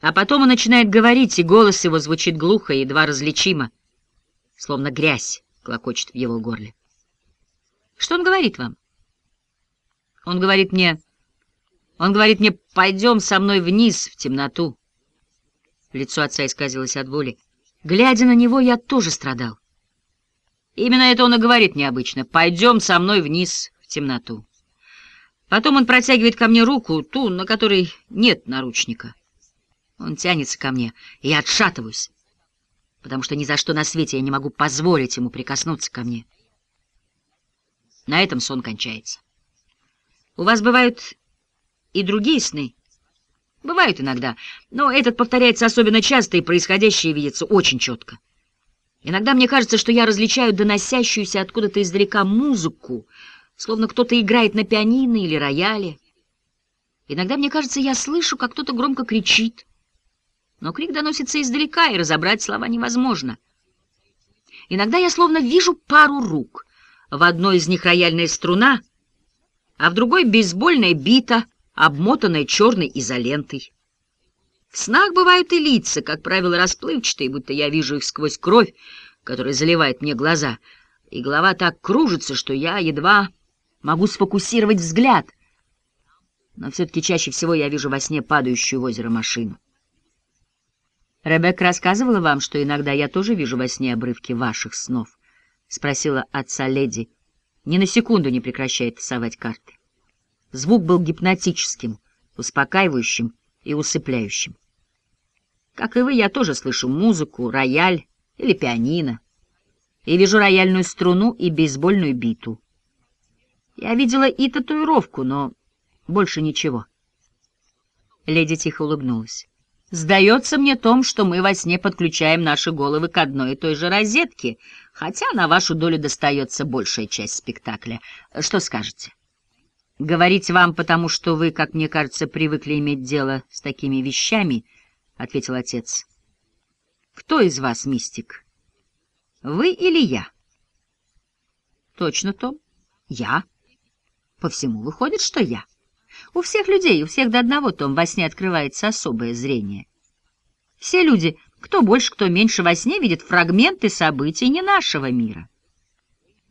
А потом он начинает говорить, и голос его звучит глухо и едва различимо, словно грязь клокочет в его горле. Что он говорит вам? Он говорит мне... Он говорит мне, пойдем со мной вниз, в темноту. Лицо отца исказилось от боли. Глядя на него, я тоже страдал. Именно это он и говорит необычно. «Пойдем со мной вниз в темноту». Потом он протягивает ко мне руку, ту, на которой нет наручника. Он тянется ко мне, и я отшатываюсь, потому что ни за что на свете я не могу позволить ему прикоснуться ко мне. На этом сон кончается. У вас бывают и другие сны? Бывают иногда, но этот повторяется особенно часто, и происходящее видится очень четко. Иногда мне кажется, что я различаю доносящуюся откуда-то издалека музыку, словно кто-то играет на пианино или рояле. Иногда мне кажется, я слышу, как кто-то громко кричит, но крик доносится издалека, и разобрать слова невозможно. Иногда я словно вижу пару рук. В одной из них рояльная струна, а в другой — бейсбольная бита, обмотанная черной изолентой. В снах бывают и лица, как правило, расплывчатые, будто я вижу их сквозь кровь, которая заливает мне глаза, и голова так кружится, что я едва могу сфокусировать взгляд. Но все-таки чаще всего я вижу во сне падающую в озеро машину. Ребекка рассказывала вам, что иногда я тоже вижу во сне обрывки ваших снов? — спросила отца леди, ни на секунду не прекращая тасовать карты. Звук был гипнотическим, успокаивающим и усыпляющим. Как и вы, я тоже слышу музыку, рояль или пианино. И вижу рояльную струну и бейсбольную биту. Я видела и татуировку, но больше ничего. Леди тихо улыбнулась. Сдается мне, Том, что мы во сне подключаем наши головы к одной и той же розетке, хотя на вашу долю достается большая часть спектакля. Что скажете? Говорить вам, потому что вы, как мне кажется, привыкли иметь дело с такими вещами, — ответил отец. Кто из вас мистик? Вы или я? Точно, Том. Я. По всему выходит, что я. У всех людей, у всех до одного, Том, во сне открывается особое зрение. Все люди, кто больше, кто меньше, во сне видят фрагменты событий не нашего мира.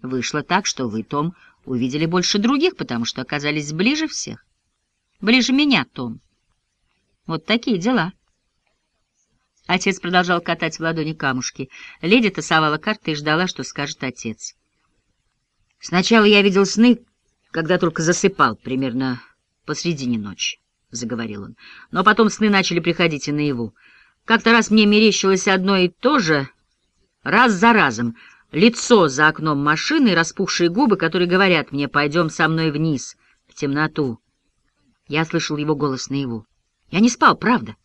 Вышло так, что вы, Том, увидели больше других, потому что оказались ближе всех. Ближе меня, Том. Вот такие дела. Отец продолжал катать в ладони камушки. Леди тасовала карты и ждала, что скажет отец. Сначала я видел сны, когда только засыпал, примерно посредине ночи, — заговорил он. Но потом сны начали приходить и наяву. Как-то раз мне мерещилось одно и то же, раз за разом, лицо за окном машины и распухшие губы, которые говорят мне «пойдем со мной вниз, в темноту». Я слышал его голос наяву. Я не спал, правда.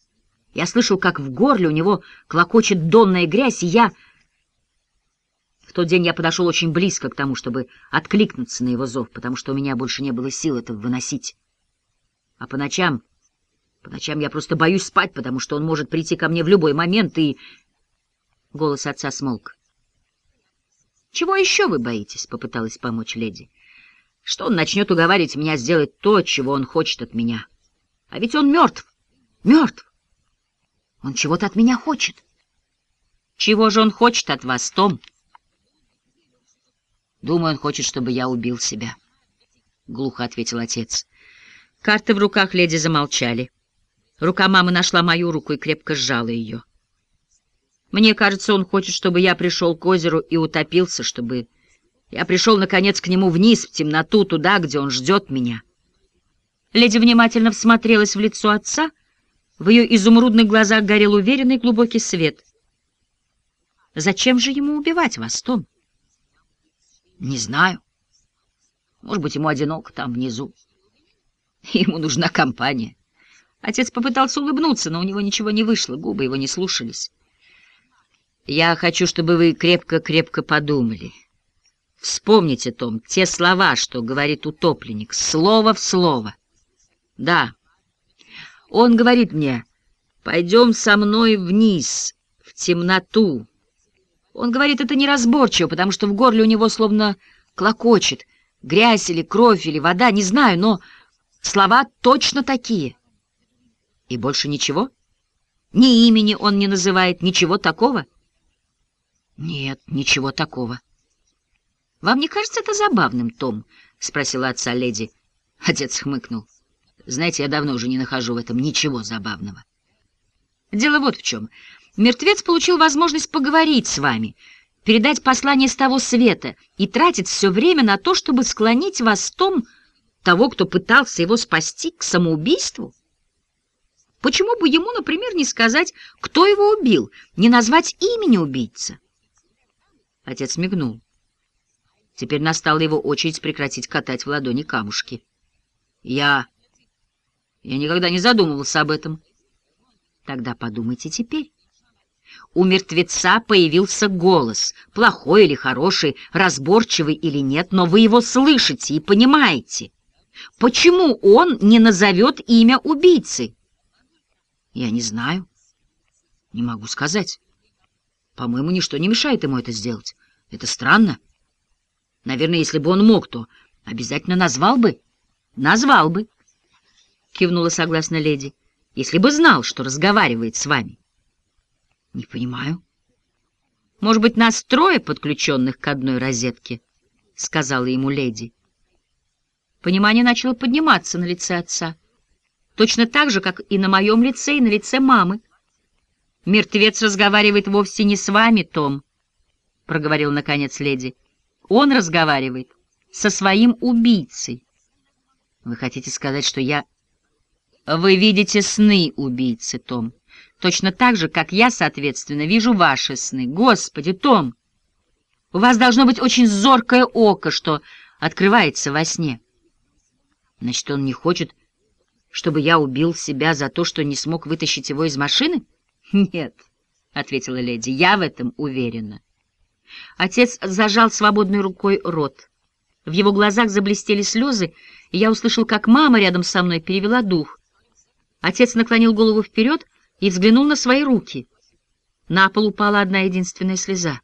Я слышал, как в горле у него клокочет донная грязь, и я... В тот день я подошел очень близко к тому, чтобы откликнуться на его зов, потому что у меня больше не было сил это выносить. А по ночам... По ночам я просто боюсь спать, потому что он может прийти ко мне в любой момент, и... Голос отца смолк. «Чего еще вы боитесь?» — попыталась помочь леди. «Что он начнет уговаривать меня сделать то, чего он хочет от меня? А ведь он мертв, мертв. Он чего-то от меня хочет». «Чего же он хочет от вас, Том?» «Думаю, он хочет, чтобы я убил себя», — глухо ответил отец. Карты в руках леди замолчали. Рука мамы нашла мою руку и крепко сжала ее. Мне кажется, он хочет, чтобы я пришел к озеру и утопился, чтобы я пришел, наконец, к нему вниз, в темноту, туда, где он ждет меня. Леди внимательно всмотрелась в лицо отца. В ее изумрудных глазах горел уверенный глубокий свет. «Зачем же ему убивать вас, Том?» «Не знаю. Может быть, ему одиноко там внизу». Ему нужна компания. Отец попытался улыбнуться, но у него ничего не вышло, губы его не слушались. Я хочу, чтобы вы крепко-крепко подумали. Вспомните, Том, те слова, что говорит утопленник, слово в слово. Да, он говорит мне, пойдем со мной вниз, в темноту. Он говорит это неразборчиво, потому что в горле у него словно клокочет, грязь или кровь или вода, не знаю, но... Слова точно такие. И больше ничего? Ни имени он не называет, ничего такого? Нет, ничего такого. Вам не кажется это забавным, Том? — спросила отца леди. Отец хмыкнул. Знаете, я давно уже не нахожу в этом ничего забавного. Дело вот в чем. Мертвец получил возможность поговорить с вами, передать послание с того света и тратит все время на то, чтобы склонить вас в том, того, кто пытался его спасти, к самоубийству? Почему бы ему, например, не сказать, кто его убил, не назвать имени убийца? Отец мигнул. Теперь настала его очередь прекратить катать в ладони камушки. Я... я никогда не задумывался об этом. Тогда подумайте теперь. У мертвеца появился голос, плохой или хороший, разборчивый или нет, но вы его слышите и понимаете. Почему он не назовет имя убийцы? Я не знаю. Не могу сказать. По-моему, ничто не мешает ему это сделать. Это странно. Наверное, если бы он мог, то обязательно назвал бы. Назвал бы, — кивнула согласно леди, — если бы знал, что разговаривает с вами. Не понимаю. Может быть, нас трое подключенных к одной розетке, — сказала ему леди. Понимание начало подниматься на лице отца, точно так же, как и на моем лице, и на лице мамы. «Мертвец разговаривает вовсе не с вами, Том», — проговорил наконец леди. «Он разговаривает со своим убийцей». «Вы хотите сказать, что я...» «Вы видите сны убийцы, Том, точно так же, как я, соответственно, вижу ваши сны. Господи, Том, у вас должно быть очень зоркое око, что открывается во сне». Значит, он не хочет, чтобы я убил себя за то, что не смог вытащить его из машины? Нет, — ответила леди, — я в этом уверена. Отец зажал свободной рукой рот. В его глазах заблестели слезы, и я услышал, как мама рядом со мной перевела дух. Отец наклонил голову вперед и взглянул на свои руки. На пол упала одна единственная слеза.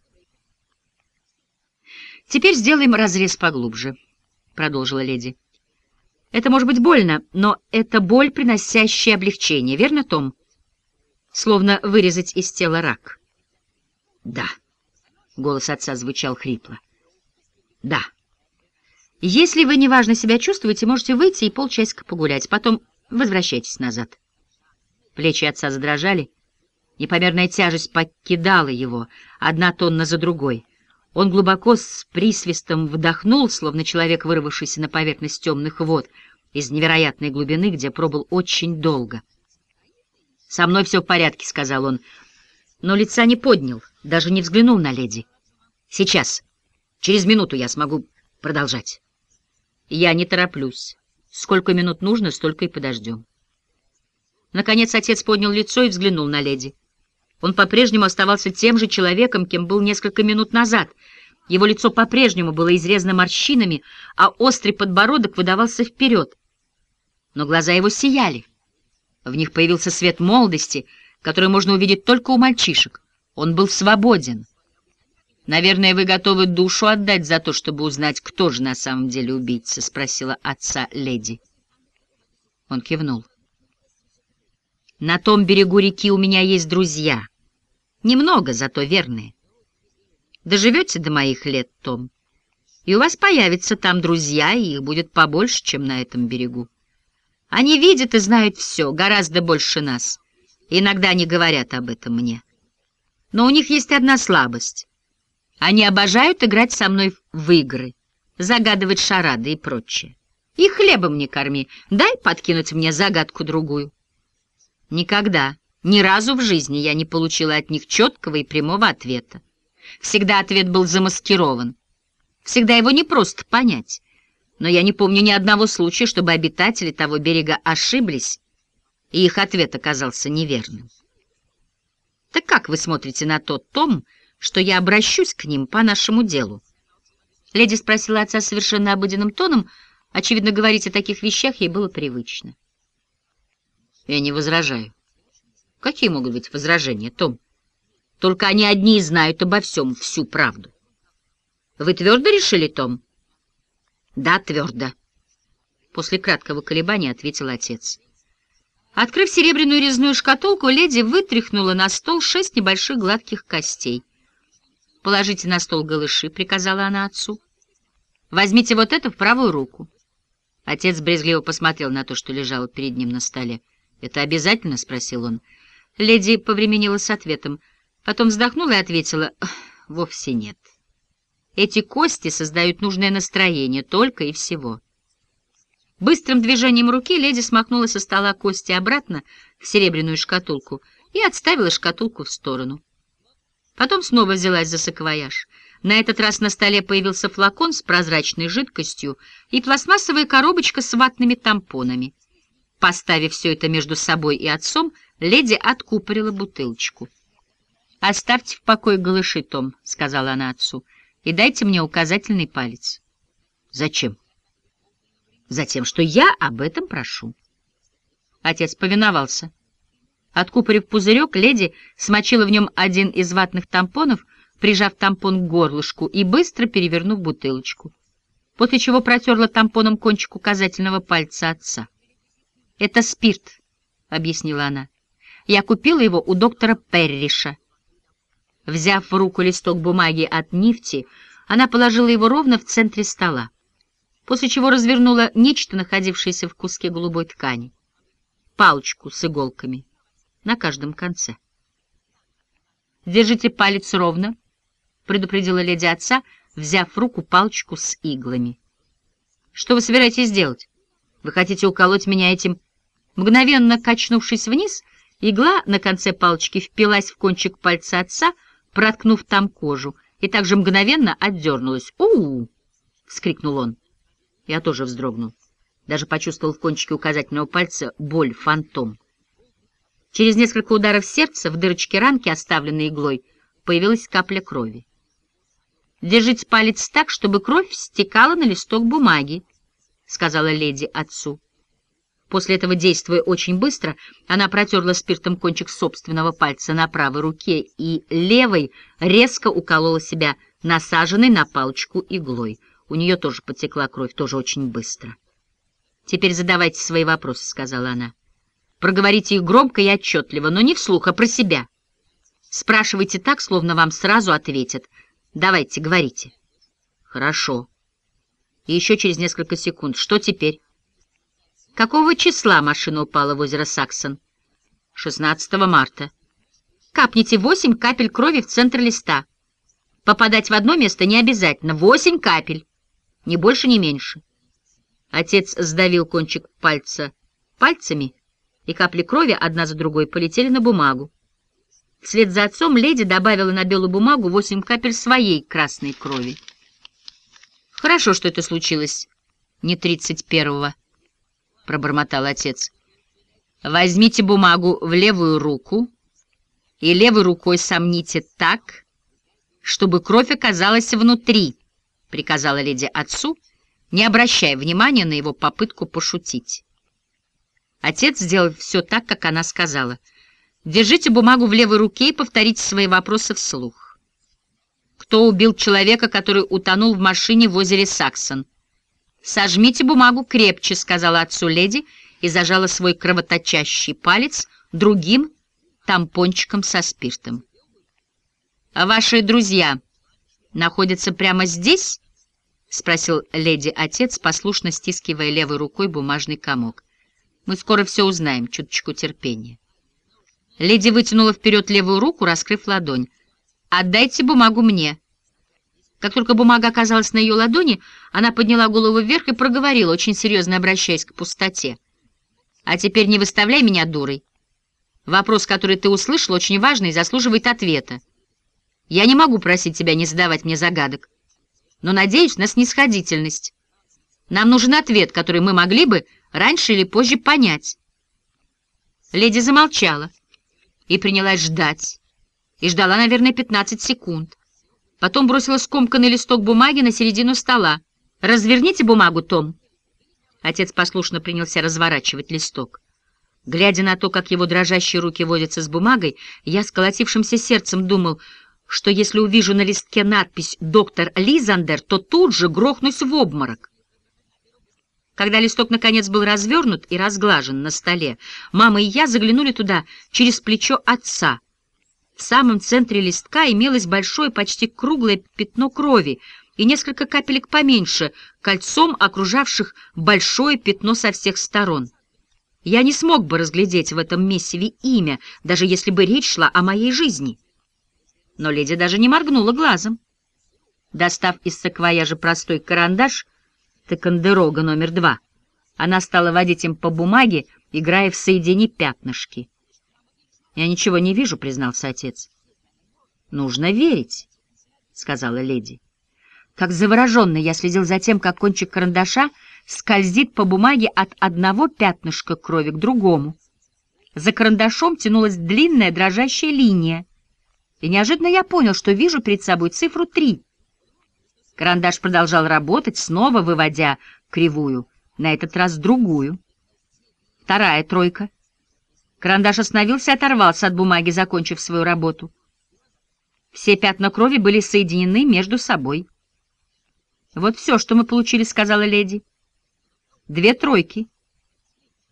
«Теперь сделаем разрез поглубже», — продолжила леди. Это может быть больно, но это боль, приносящая облегчение, верно, Том? Словно вырезать из тела рак. Да. Голос отца звучал хрипло. Да. Если вы неважно себя чувствуете, можете выйти и полчасика погулять, потом возвращайтесь назад. Плечи отца задрожали. Непомерная тяжесть покидала его, одна тонна за другой. Он глубоко с присвистом вдохнул, словно человек, вырвавшийся на поверхность темных вод, из невероятной глубины, где пробыл очень долго. «Со мной все в порядке», — сказал он, но лица не поднял, даже не взглянул на леди. «Сейчас, через минуту я смогу продолжать». «Я не тороплюсь. Сколько минут нужно, столько и подождем». Наконец отец поднял лицо и взглянул на леди. Он по-прежнему оставался тем же человеком, кем был несколько минут назад. Его лицо по-прежнему было изрезано морщинами, а острый подбородок выдавался вперед. Но глаза его сияли. В них появился свет молодости, который можно увидеть только у мальчишек. Он был свободен. «Наверное, вы готовы душу отдать за то, чтобы узнать, кто же на самом деле убийца?» — спросила отца леди. Он кивнул. «На том берегу реки у меня есть друзья». Немного, зато верные. Доживете до моих лет, Том, и у вас появятся там друзья, и их будет побольше, чем на этом берегу. Они видят и знают все, гораздо больше нас. Иногда они говорят об этом мне. Но у них есть одна слабость. Они обожают играть со мной в игры, загадывать шарады и прочее. И хлебом не корми, дай подкинуть мне загадку-другую. Никогда. Ни разу в жизни я не получила от них четкого и прямого ответа. Всегда ответ был замаскирован. Всегда его не просто понять. Но я не помню ни одного случая, чтобы обитатели того берега ошиблись, и их ответ оказался неверным. Так как вы смотрите на тот том, что я обращусь к ним по нашему делу? Леди спросила отца совершенно обыденным тоном, очевидно, говорить о таких вещах ей было привычно. Я не возражаю. Какие могут быть возражения, Том? Только они одни и знают обо всем всю правду. Вы твердо решили, Том? Да, твердо. После краткого колебания ответил отец. Открыв серебряную резную шкатулку, леди вытряхнула на стол шесть небольших гладких костей. «Положите на стол голыши», — приказала она отцу. «Возьмите вот это в правую руку». Отец брезгливо посмотрел на то, что лежало перед ним на столе. «Это обязательно?» — спросил он. Леди повременила с ответом, потом вздохнула и ответила, «Вовсе нет. Эти кости создают нужное настроение, только и всего». Быстрым движением руки леди смахнула со стола кости обратно в серебряную шкатулку и отставила шкатулку в сторону. Потом снова взялась за саквояж. На этот раз на столе появился флакон с прозрачной жидкостью и пластмассовая коробочка с ватными тампонами. Поставив все это между собой и отцом, леди откупорила бутылочку. «Оставьте в покое голыши, Том», — сказала она отцу, — «и дайте мне указательный палец». «Зачем?» Затем, что я об этом прошу. Отец повиновался. Откупорив пузырек, леди смочила в нем один из ватных тампонов, прижав тампон к горлышку и быстро перевернув бутылочку, после чего протерла тампоном кончик указательного пальца отца. «Это спирт», — объяснила она. «Я купила его у доктора Перриша». Взяв в руку листок бумаги от нефти, она положила его ровно в центре стола после чего развернула нечто, находившееся в куске голубой ткани, палочку с иголками на каждом конце. «Держите палец ровно», — предупредила леди отца, взяв в руку палочку с иглами. «Что вы собираетесь делать? Вы хотите уколоть меня этим?» Мгновенно качнувшись вниз, игла на конце палочки впилась в кончик пальца отца, проткнув там кожу, и также мгновенно отдернулась. «У-у!» — вскрикнул он. Я тоже вздрогнул. Даже почувствовал в кончике указательного пальца боль, фантом. Через несколько ударов сердца в дырочке ранки, оставленной иглой, появилась капля крови. «Держите палец так, чтобы кровь стекала на листок бумаги», — сказала леди отцу. После этого, действуя очень быстро, она протерла спиртом кончик собственного пальца на правой руке и левой резко уколола себя насаженной на палочку иглой. У нее тоже потекла кровь, тоже очень быстро. «Теперь задавайте свои вопросы», — сказала она. «Проговорите их громко и отчетливо, но не вслух, а про себя. Спрашивайте так, словно вам сразу ответят. Давайте, говорите». «Хорошо». И еще через несколько секунд. «Что теперь?» «Какого числа машина упала в озеро Саксон?» «16 марта». «Капните восемь капель крови в центр листа. Попадать в одно место не обязательно. Восемь капель» ни больше, ни меньше. Отец сдавил кончик пальца пальцами, и капли крови одна за другой полетели на бумагу. Вслед за отцом леди добавила на белую бумагу восемь капель своей красной крови. «Хорошо, что это случилось не тридцать первого», — пробормотал отец. «Возьмите бумагу в левую руку и левой рукой сомните так, чтобы кровь оказалась внутри». — приказала леди отцу, не обращая внимания на его попытку пошутить. Отец сделал все так, как она сказала. «Держите бумагу в левой руке и повторите свои вопросы вслух». «Кто убил человека, который утонул в машине в озере Саксон?» «Сожмите бумагу крепче», — сказала отцу леди и зажала свой кровоточащий палец другим тампончиком со спиртом. «А ваши друзья находятся прямо здесь?» — спросил леди-отец, послушно стискивая левой рукой бумажный комок. «Мы скоро все узнаем, чуточку терпения». Леди вытянула вперед левую руку, раскрыв ладонь. «Отдайте бумагу мне». Как только бумага оказалась на ее ладони, она подняла голову вверх и проговорила, очень серьезно обращаясь к пустоте. «А теперь не выставляй меня дурой. Вопрос, который ты услышал, очень важный и заслуживает ответа. Я не могу просить тебя не задавать мне загадок но надеюсь на снисходительность. Нам нужен ответ, который мы могли бы раньше или позже понять. Леди замолчала и принялась ждать. И ждала, наверное, 15 секунд. Потом бросила скомканный листок бумаги на середину стола. «Разверните бумагу, Том». Отец послушно принялся разворачивать листок. Глядя на то, как его дрожащие руки водятся с бумагой, я с колотившимся сердцем думал — что если увижу на листке надпись «Доктор Лизандер», то тут же грохнусь в обморок. Когда листок наконец был развернут и разглажен на столе, мама и я заглянули туда через плечо отца. В самом центре листка имелось большое, почти круглое пятно крови и несколько капелек поменьше, кольцом окружавших большое пятно со всех сторон. Я не смог бы разглядеть в этом месиве имя, даже если бы речь шла о моей жизни. Но леди даже не моргнула глазом. Достав из саквояжа простой карандаш, Тыкандерога номер два. Она стала водить им по бумаге, играя в «Соедини пятнышки». «Я ничего не вижу», — признался отец. «Нужно верить», — сказала леди. Как завороженный я следил за тем, как кончик карандаша скользит по бумаге от одного пятнышка крови к другому. За карандашом тянулась длинная дрожащая линия, и неожиданно я понял, что вижу перед собой цифру три — Карандаш продолжал работать, снова выводя кривую, на этот раз другую. Вторая тройка. Карандаш остановился и оторвался от бумаги, закончив свою работу. Все пятна крови были соединены между собой. «Вот все, что мы получили», — сказала леди. «Две тройки».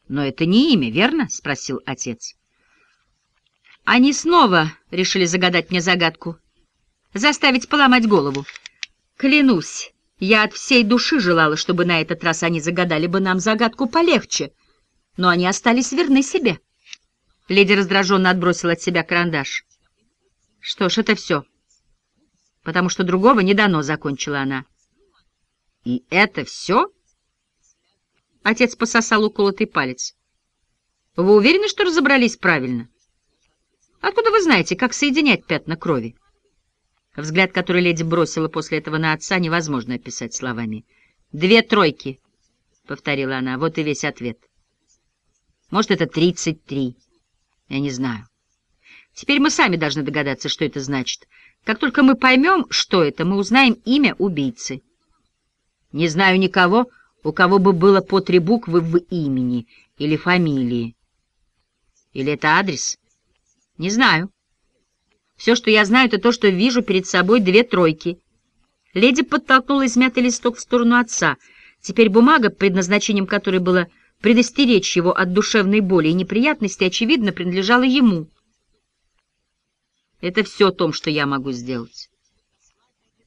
«Но это не имя, верно?» — спросил отец. Они снова решили загадать мне загадку, заставить поломать голову. Клянусь, я от всей души желала, чтобы на этот раз они загадали бы нам загадку полегче, но они остались верны себе. Леди раздраженно отбросила от себя карандаш. Что ж, это все. Потому что другого не дано, — закончила она. И это все? Отец пососал уколотый палец. Вы уверены, что разобрались правильно? Откуда вы знаете, как соединять пятна крови? Взгляд, который леди бросила после этого на отца, невозможно описать словами. «Две тройки», — повторила она, — вот и весь ответ. «Может, это тридцать три. Я не знаю. Теперь мы сами должны догадаться, что это значит. Как только мы поймем, что это, мы узнаем имя убийцы. Не знаю никого, у кого бы было по три буквы в имени или фамилии. Или это адрес? Не знаю. Все, что я знаю, это то, что вижу перед собой две тройки. Леди подтолкнула измятый листок в сторону отца. Теперь бумага, предназначением которой было предостеречь его от душевной боли и неприятностей, очевидно, принадлежала ему. Это все о том, что я могу сделать.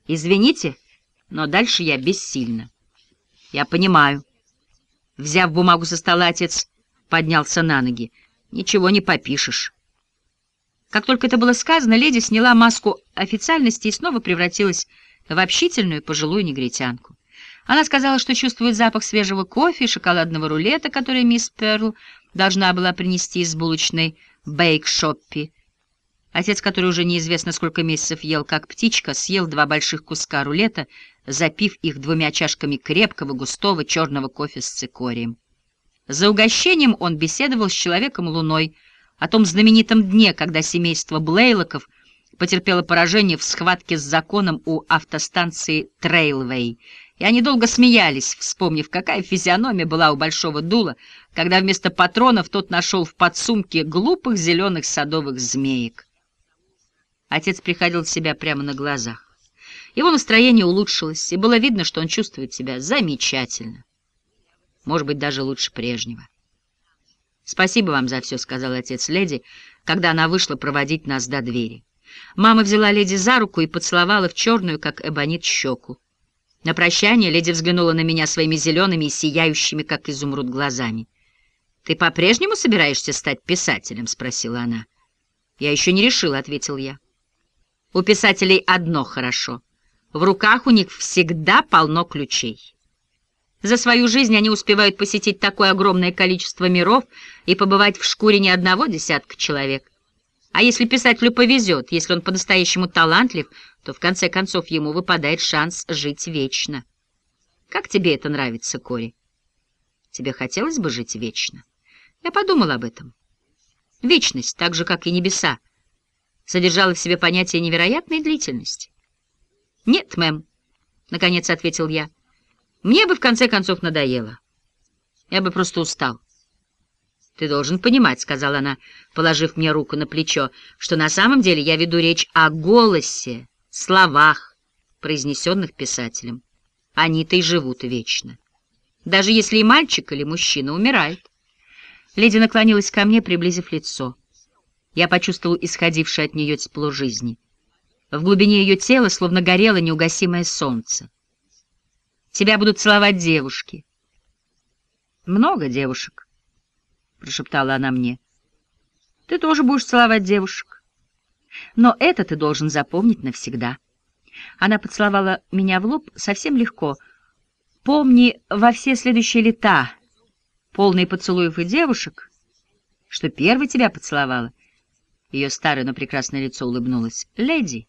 Извините, но дальше я бессильна. Я понимаю. Взяв бумагу со стола, отец поднялся на ноги. Ничего не попишешь. Как только это было сказано, леди сняла маску официальности и снова превратилась в общительную пожилую негритянку. Она сказала, что чувствует запах свежего кофе и шоколадного рулета, который мисс Перл должна была принести из булочной бейк-шоппи. Отец, который уже неизвестно сколько месяцев ел как птичка, съел два больших куска рулета, запив их двумя чашками крепкого густого черного кофе с цикорием. За угощением он беседовал с человеком-луной, о том знаменитом дне, когда семейство Блейлоков потерпело поражение в схватке с законом у автостанции Трейлвей, и они долго смеялись, вспомнив, какая физиономия была у Большого Дула, когда вместо патронов тот нашел в подсумке глупых зеленых садовых змеек. Отец приходил в себя прямо на глазах. Его настроение улучшилось, и было видно, что он чувствует себя замечательно. Может быть, даже лучше прежнего. «Спасибо вам за все», — сказал отец леди, когда она вышла проводить нас до двери. Мама взяла леди за руку и поцеловала в черную, как эбонит, щеку. На прощание леди взглянула на меня своими зелеными и сияющими, как изумруд, глазами. «Ты по-прежнему собираешься стать писателем?» — спросила она. «Я еще не решила», — ответил я. «У писателей одно хорошо. В руках у них всегда полно ключей». За свою жизнь они успевают посетить такое огромное количество миров и побывать в шкуре не одного десятка человек. А если писателю повезет, если он по-настоящему талантлив, то в конце концов ему выпадает шанс жить вечно. Как тебе это нравится, Кори? Тебе хотелось бы жить вечно? Я подумал об этом. Вечность, так же, как и небеса, содержала в себе понятие невероятной длительности. «Нет, мэм», — наконец ответил я, — мне бы в конце концов надоело. Я бы просто устал. «Ты должен понимать», — сказала она, положив мне руку на плечо, «что на самом деле я веду речь о голосе, словах, произнесенных писателем. Они-то и живут вечно». даже если и мальчик или мужчина умирает. Леди наклонилась ко мне, приблизив лицо. Я почувствовал исходившее от нее тепло жизни. В глубине ее тела словно горело неугасимое солнце. Тебя будут целовать девушки. Много девушек, — прошептала она мне. Ты тоже будешь целовать девушек. Но это ты должен запомнить навсегда. Она поцеловала меня в лоб совсем легко. Помни во все следующие лета, полные поцелуев и девушек, что первой тебя поцеловала. Ее старое, но прекрасное лицо улыбнулось. «Леди!»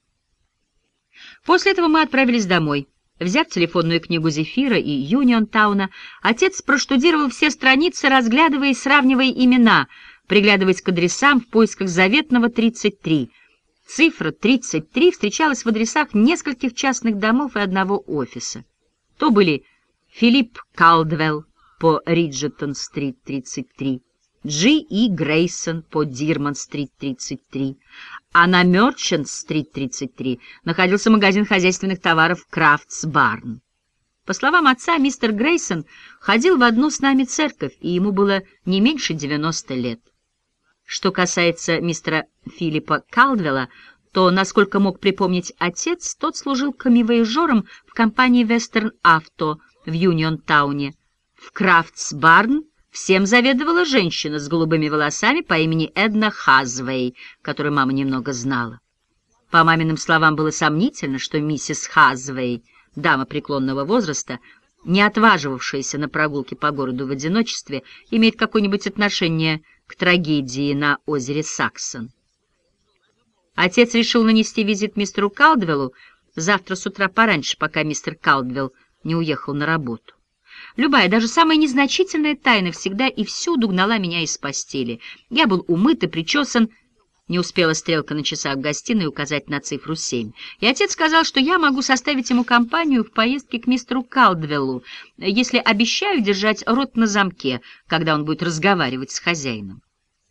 После этого мы отправились домой. Взяв телефонную книгу Зефира и Юнион-тауна, отец проштудировал все страницы, разглядывая и сравнивая имена, приглядываясь к адресам в поисках заветного 33. Цифра 33 встречалась в адресах нескольких частных домов и одного офиса. То были Филипп Калдвелл по Риджеттон-стрит 33, Джи И. Грейсон по Дирман-стрит 33, а на Мерчант-стрит 33 находился магазин хозяйственных товаров Крафтс Барн. По словам отца, мистер Грейсон ходил в одну с нами церковь, и ему было не меньше 90 лет. Что касается мистера Филиппа Калдвелла, то, насколько мог припомнить отец, тот служил камевоежором в компании Western Auto в Юнион-тауне. В Крафтс Барн Всем заведовала женщина с голубыми волосами по имени Эдна Хазвей, которую мама немного знала. По маминым словам, было сомнительно, что миссис Хазвей, дама преклонного возраста, не отваживавшаяся на прогулки по городу в одиночестве, имеет какое-нибудь отношение к трагедии на озере Саксон. Отец решил нанести визит мистеру Калдвеллу завтра с утра пораньше, пока мистер Калдвелл не уехал на работу. Любая, даже самая незначительная тайна всегда и всюду гнала меня из постели. Я был умыт и причесан, не успела стрелка на часах в гостиной указать на цифру семь. И отец сказал, что я могу составить ему компанию в поездке к мистеру Калдвеллу, если обещаю держать рот на замке, когда он будет разговаривать с хозяином.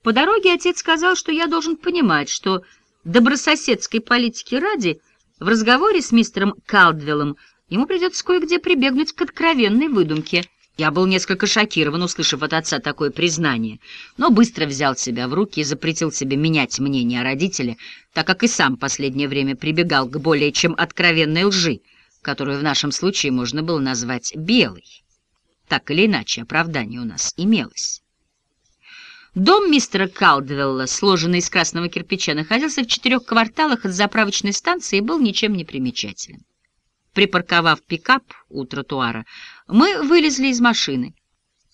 По дороге отец сказал, что я должен понимать, что добрососедской политики ради в разговоре с мистером Калдвеллом Ему придется кое-где прибегнуть к откровенной выдумке. Я был несколько шокирован, услышав от отца такое признание, но быстро взял себя в руки и запретил себе менять мнение о родителе, так как и сам последнее время прибегал к более чем откровенной лжи, которую в нашем случае можно было назвать белой. Так или иначе, оправдание у нас имелось. Дом мистера Калдвелла, сложенный из красного кирпича, находился в четырех кварталах от заправочной станции и был ничем не примечателен. Припарковав пикап у тротуара, мы вылезли из машины.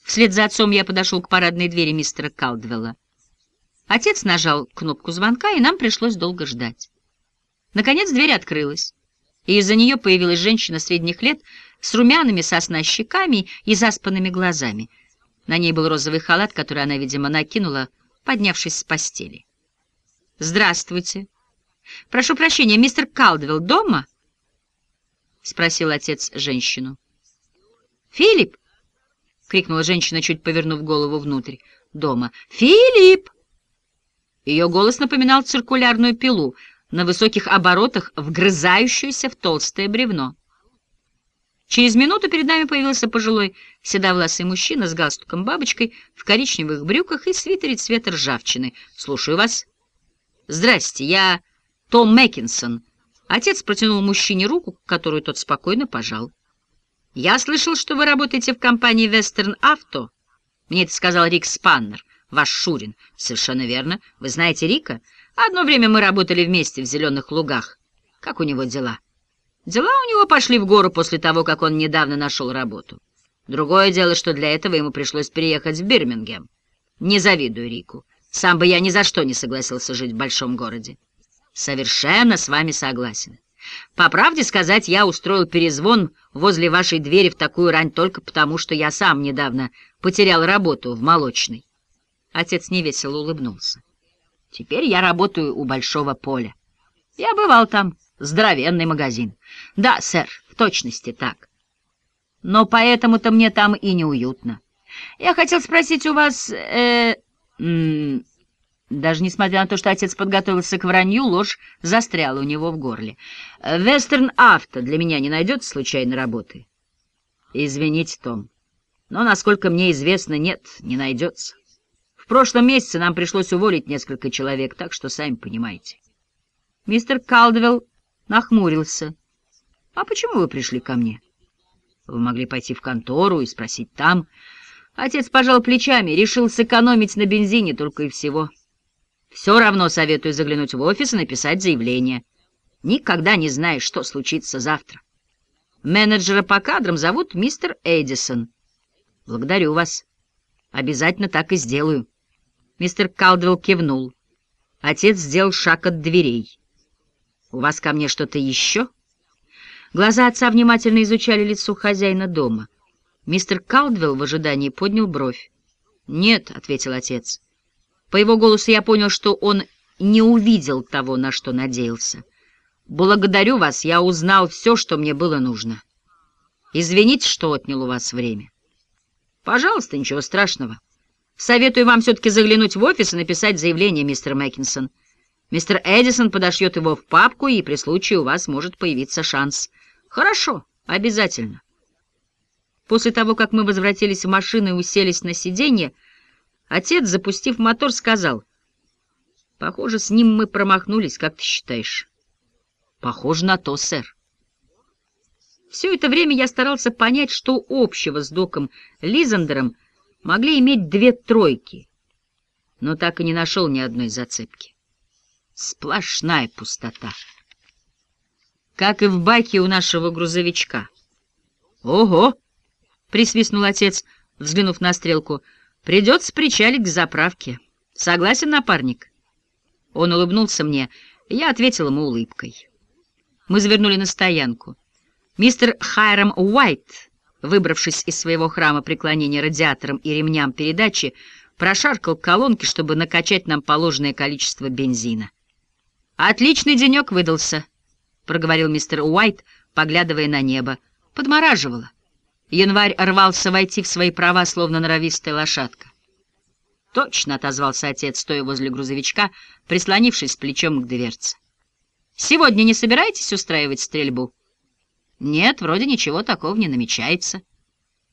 Вслед за отцом я подошел к парадной двери мистера Калдвелла. Отец нажал кнопку звонка, и нам пришлось долго ждать. Наконец дверь открылась, и из-за нее появилась женщина средних лет с румяными сосна щеками и заспанными глазами. На ней был розовый халат, который она, видимо, накинула, поднявшись с постели. «Здравствуйте. Прошу прощения, мистер Калдвелл дома?» — спросил отец женщину. «Филипп!» — крикнула женщина, чуть повернув голову внутрь дома. «Филипп!» Ее голос напоминал циркулярную пилу, на высоких оборотах вгрызающуюся в толстое бревно. Через минуту перед нами появился пожилой седовласый мужчина с галстуком-бабочкой в коричневых брюках и свитере цвета ржавчины. «Слушаю вас». «Здрасте, я Том Мэккинсон», Отец протянул мужчине руку, которую тот спокойно пожал. «Я слышал, что вы работаете в компании «Вестерн Авто». Мне это сказал Рик Спаннер, ваш Шурин. Совершенно верно. Вы знаете Рика? Одно время мы работали вместе в «Зеленых лугах». Как у него дела? Дела у него пошли в гору после того, как он недавно нашел работу. Другое дело, что для этого ему пришлось переехать в Бирмингем. Не завидую Рику. Сам бы я ни за что не согласился жить в большом городе. Совершенно с вами согласен. По правде сказать, я устроил перезвон возле вашей двери в такую рань только потому, что я сам недавно потерял работу в молочной. Отец невесело улыбнулся. Теперь я работаю у Большого поля. Я бывал там, здоровенный магазин. Да, сэр, в точности так. Но поэтому-то мне там и неуютно. Я хотел спросить у вас... Э, даже несмотря на то, что отец подготовился к вранью, ложь застряла у него в горле. «Вестерн Авто для меня не найдет случайной работы?» «Извините, Том, Но, насколько мне известно, нет, не найдется. В прошлом месяце нам пришлось уволить несколько человек, так что сами понимаете. Мистер Калдвелл нахмурился. «А почему вы пришли ко мне?» «Вы могли пойти в контору и спросить там...» Отец пожал плечами, решил сэкономить на бензине только и всего. Все равно советую заглянуть в офис и написать заявление. Никогда не знаешь, что случится завтра. Менеджера по кадрам зовут мистер Эдисон. Благодарю вас. Обязательно так и сделаю. Мистер Калдвелл кивнул. Отец сделал шаг от дверей. «У вас ко мне что-то еще?» Глаза отца внимательно изучали лицо хозяина дома — Мистер Калдвелл в ожидании поднял бровь. «Нет», — ответил отец. По его голосу я понял, что он не увидел того, на что надеялся. «Благодарю вас, я узнал все, что мне было нужно. Извините, что отнял у вас время». «Пожалуйста, ничего страшного. Советую вам все-таки заглянуть в офис и написать заявление, мистер Мэккинсон. Мистер Эдисон подошьет его в папку, и при случае у вас может появиться шанс». «Хорошо, обязательно». После того, как мы возвратились в машину и уселись на сиденье, отец, запустив мотор, сказал, «Похоже, с ним мы промахнулись, как ты считаешь?» «Похоже на то, сэр». Все это время я старался понять, что общего с доком Лизандером могли иметь две тройки, но так и не нашел ни одной зацепки. Сплошная пустота. Как и в баке у нашего грузовичка. «Ого!» — присвистнул отец, взглянув на стрелку. «Придется причалить к заправке. Согласен, напарник?» Он улыбнулся мне, я ответил ему улыбкой. Мы завернули на стоянку. Мистер Хайрам Уайт, выбравшись из своего храма преклонения радиаторам и ремням передачи, прошаркал к колонке, чтобы накачать нам положенное количество бензина. «Отличный денек выдался», — проговорил мистер Уайт, поглядывая на небо. «Подмораживало». Январь рвался войти в свои права, словно норовистая лошадка. «Точно», — отозвался отец, стоя возле грузовичка, прислонившись плечом к дверце. «Сегодня не собираетесь устраивать стрельбу?» «Нет, вроде ничего такого не намечается».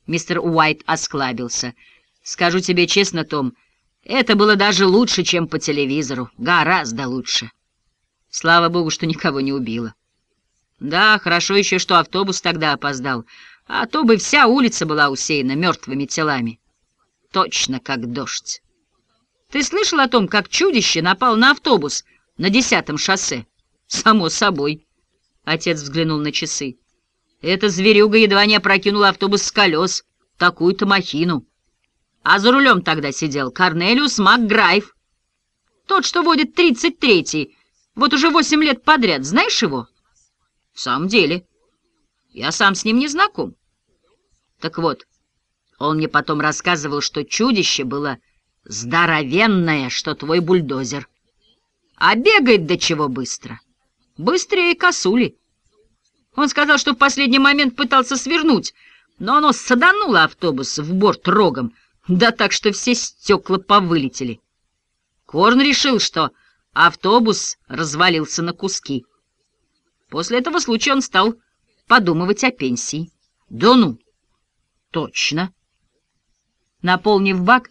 Мистер Уайт осклабился. «Скажу тебе честно, Том, это было даже лучше, чем по телевизору. Гораздо лучше. Слава богу, что никого не убило. Да, хорошо еще, что автобус тогда опоздал» а то бы вся улица была усеяна мертвыми телами. Точно как дождь. Ты слышал о том, как чудище напал на автобус на десятом шоссе? Само собой. Отец взглянул на часы. Эта зверюга едва не опрокинула автобус с колес, такую-то махину. А за рулем тогда сидел Корнелиус МакГрайв. Тот, что водит тридцать третий, вот уже восемь лет подряд. Знаешь его? В самом деле. Я сам с ним не знаком. Так вот, он мне потом рассказывал, что чудище было здоровенное, что твой бульдозер. А бегает до чего быстро. Быстрее косули. Он сказал, что в последний момент пытался свернуть, но оно садануло автобус в борт рогом, да так, что все стекла повылетели. Корн решил, что автобус развалился на куски. После этого случая он стал подумывать о пенсии. Да ну! Точно. Наполнив бак,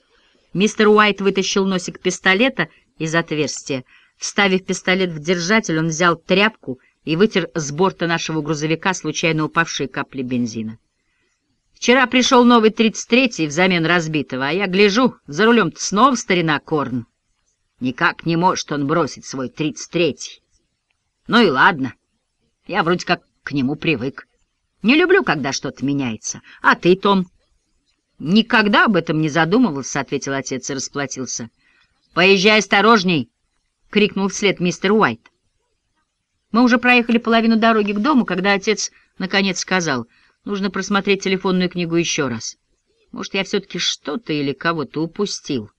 мистер Уайт вытащил носик пистолета из отверстия. Вставив пистолет в держатель, он взял тряпку и вытер с борта нашего грузовика случайно упавшие капли бензина. Вчера пришел новый 33-й взамен разбитого, а я гляжу, за рулем-то снова старина Корн. Никак не может он бросить свой 33-й. Ну и ладно, я вроде как к нему привык. Не люблю, когда что-то меняется. А ты, Том? Никогда об этом не задумывался, — ответил отец и расплатился. Поезжай осторожней, — крикнул вслед мистер Уайт. Мы уже проехали половину дороги к дому, когда отец наконец сказал, нужно просмотреть телефонную книгу еще раз. Может, я все-таки что-то или кого-то упустил.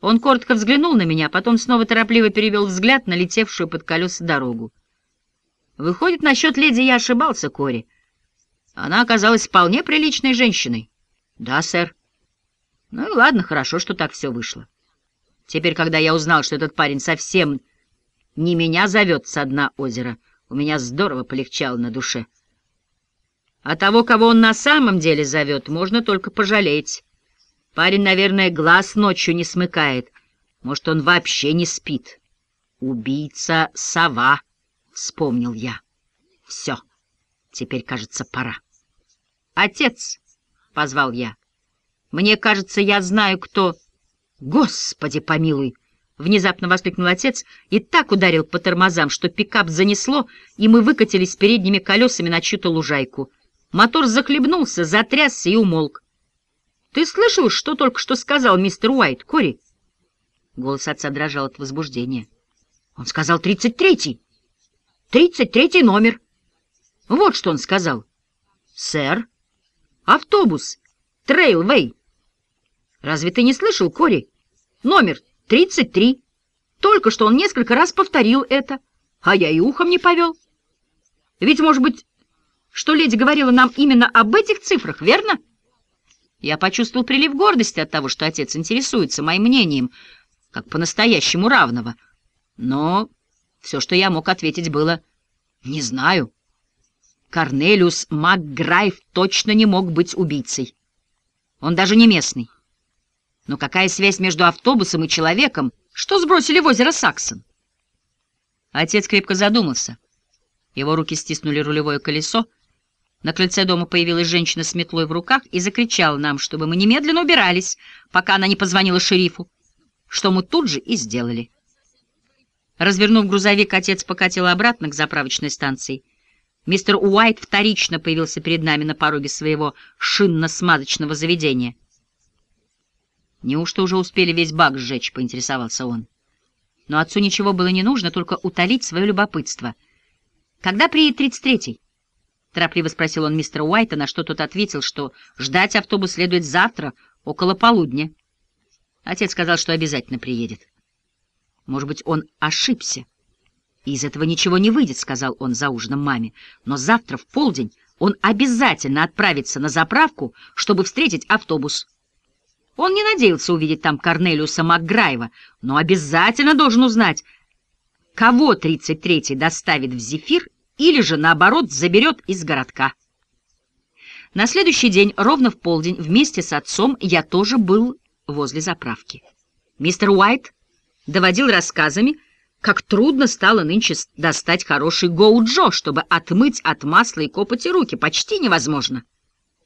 Он коротко взглянул на меня, потом снова торопливо перевел взгляд на летевшую под колеса дорогу. Выходит, насчет леди я ошибался, Кори. Она оказалась вполне приличной женщиной. Да, сэр. Ну и ладно, хорошо, что так все вышло. Теперь, когда я узнал, что этот парень совсем не меня зовет со дна озера, у меня здорово полегчало на душе. А того, кого он на самом деле зовет, можно только пожалеть. Парень, наверное, глаз ночью не смыкает. Может, он вообще не спит. Убийца — сова, — вспомнил я. Все, теперь, кажется, пора. «Отец!» — позвал я. «Мне кажется, я знаю, кто...» «Господи помилуй!» — внезапно воскликнул отец и так ударил по тормозам, что пикап занесло, и мы выкатились передними колесами на чью-то лужайку. Мотор захлебнулся, затрясся и умолк. «Ты слышал, что только что сказал мистер Уайт, Кори?» Голос отца дрожал от возбуждения. «Он сказал тридцать третий! Тридцать третий номер! Вот что он сказал!» «Сэр, автобус, Трейлвей!» «Разве ты не слышал, Кори? Номер тридцать три. Только что он несколько раз повторил это, а я и ухом не повел. Ведь, может быть, что леди говорила нам именно об этих цифрах, верно? Я почувствовал прилив гордости от того, что отец интересуется моим мнением, как по-настоящему равного. Но все, что я мог ответить, было «не знаю». Корнелиус МакГрайв точно не мог быть убийцей. Он даже не местный. Но какая связь между автобусом и человеком, что сбросили в озеро Саксон? Отец крепко задумался. Его руки стиснули рулевое колесо, на крыльце дома появилась женщина с метлой в руках и закричала нам, чтобы мы немедленно убирались, пока она не позвонила шерифу, что мы тут же и сделали. Развернув грузовик, отец покатил обратно к заправочной станции. Мистер Уайт вторично появился перед нами на пороге своего шинно-смазочного заведения. «Неужто уже успели весь бак сжечь?» — поинтересовался он. Но отцу ничего было не нужно, только утолить свое любопытство. «Когда приедет тридцать третий?» — торопливо спросил он мистера Уайта, на что тот ответил, что ждать автобус следует завтра, около полудня. Отец сказал, что обязательно приедет. Может быть, он ошибся. Из этого ничего не выйдет, — сказал он за ужином маме. Но завтра в полдень он обязательно отправится на заправку, чтобы встретить автобус. Он не надеялся увидеть там Корнелиуса Макграева, но обязательно должен узнать, кого 33-й доставит в Зефир или же, наоборот, заберет из городка. На следующий день, ровно в полдень, вместе с отцом я тоже был возле заправки. Мистер Уайт доводил рассказами, как трудно стало нынче достать хороший гоу-джо, чтобы отмыть от масла и копоти руки. Почти невозможно.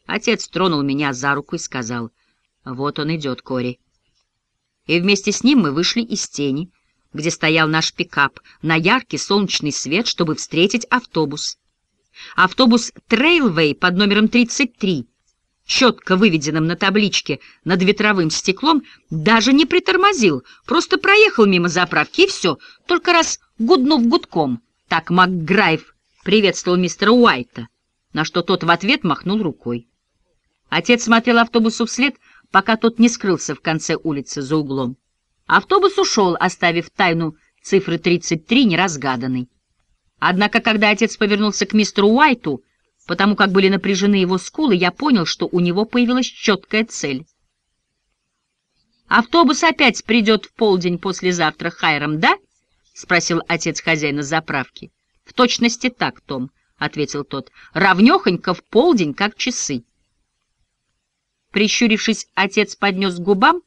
Отец тронул меня за руку и сказал, «Вот он идет, Кори». И вместе с ним мы вышли из тени, где стоял наш пикап, на яркий солнечный свет, чтобы встретить автобус. Автобус «Трейлвей» под номером 33, четко выведенным на табличке над ветровым стеклом, даже не притормозил, просто проехал мимо заправки и все, только раз гуднув гудком. Так МакГрайв приветствовал мистера Уайта, на что тот в ответ махнул рукой. Отец смотрел автобусу вслед, пока тот не скрылся в конце улицы за углом. Автобус ушел, оставив тайну цифры 33 неразгаданной. Однако, когда отец повернулся к мистеру Уайту, потому как были напряжены его скулы, я понял, что у него появилась четкая цель. «Автобус опять придет в полдень послезавтра, Хайрам, да?» — спросил отец хозяина заправки. «В точности так, Том», — ответил тот, — «равнехонько в полдень, как часы». Прищурившись, отец поднес к губам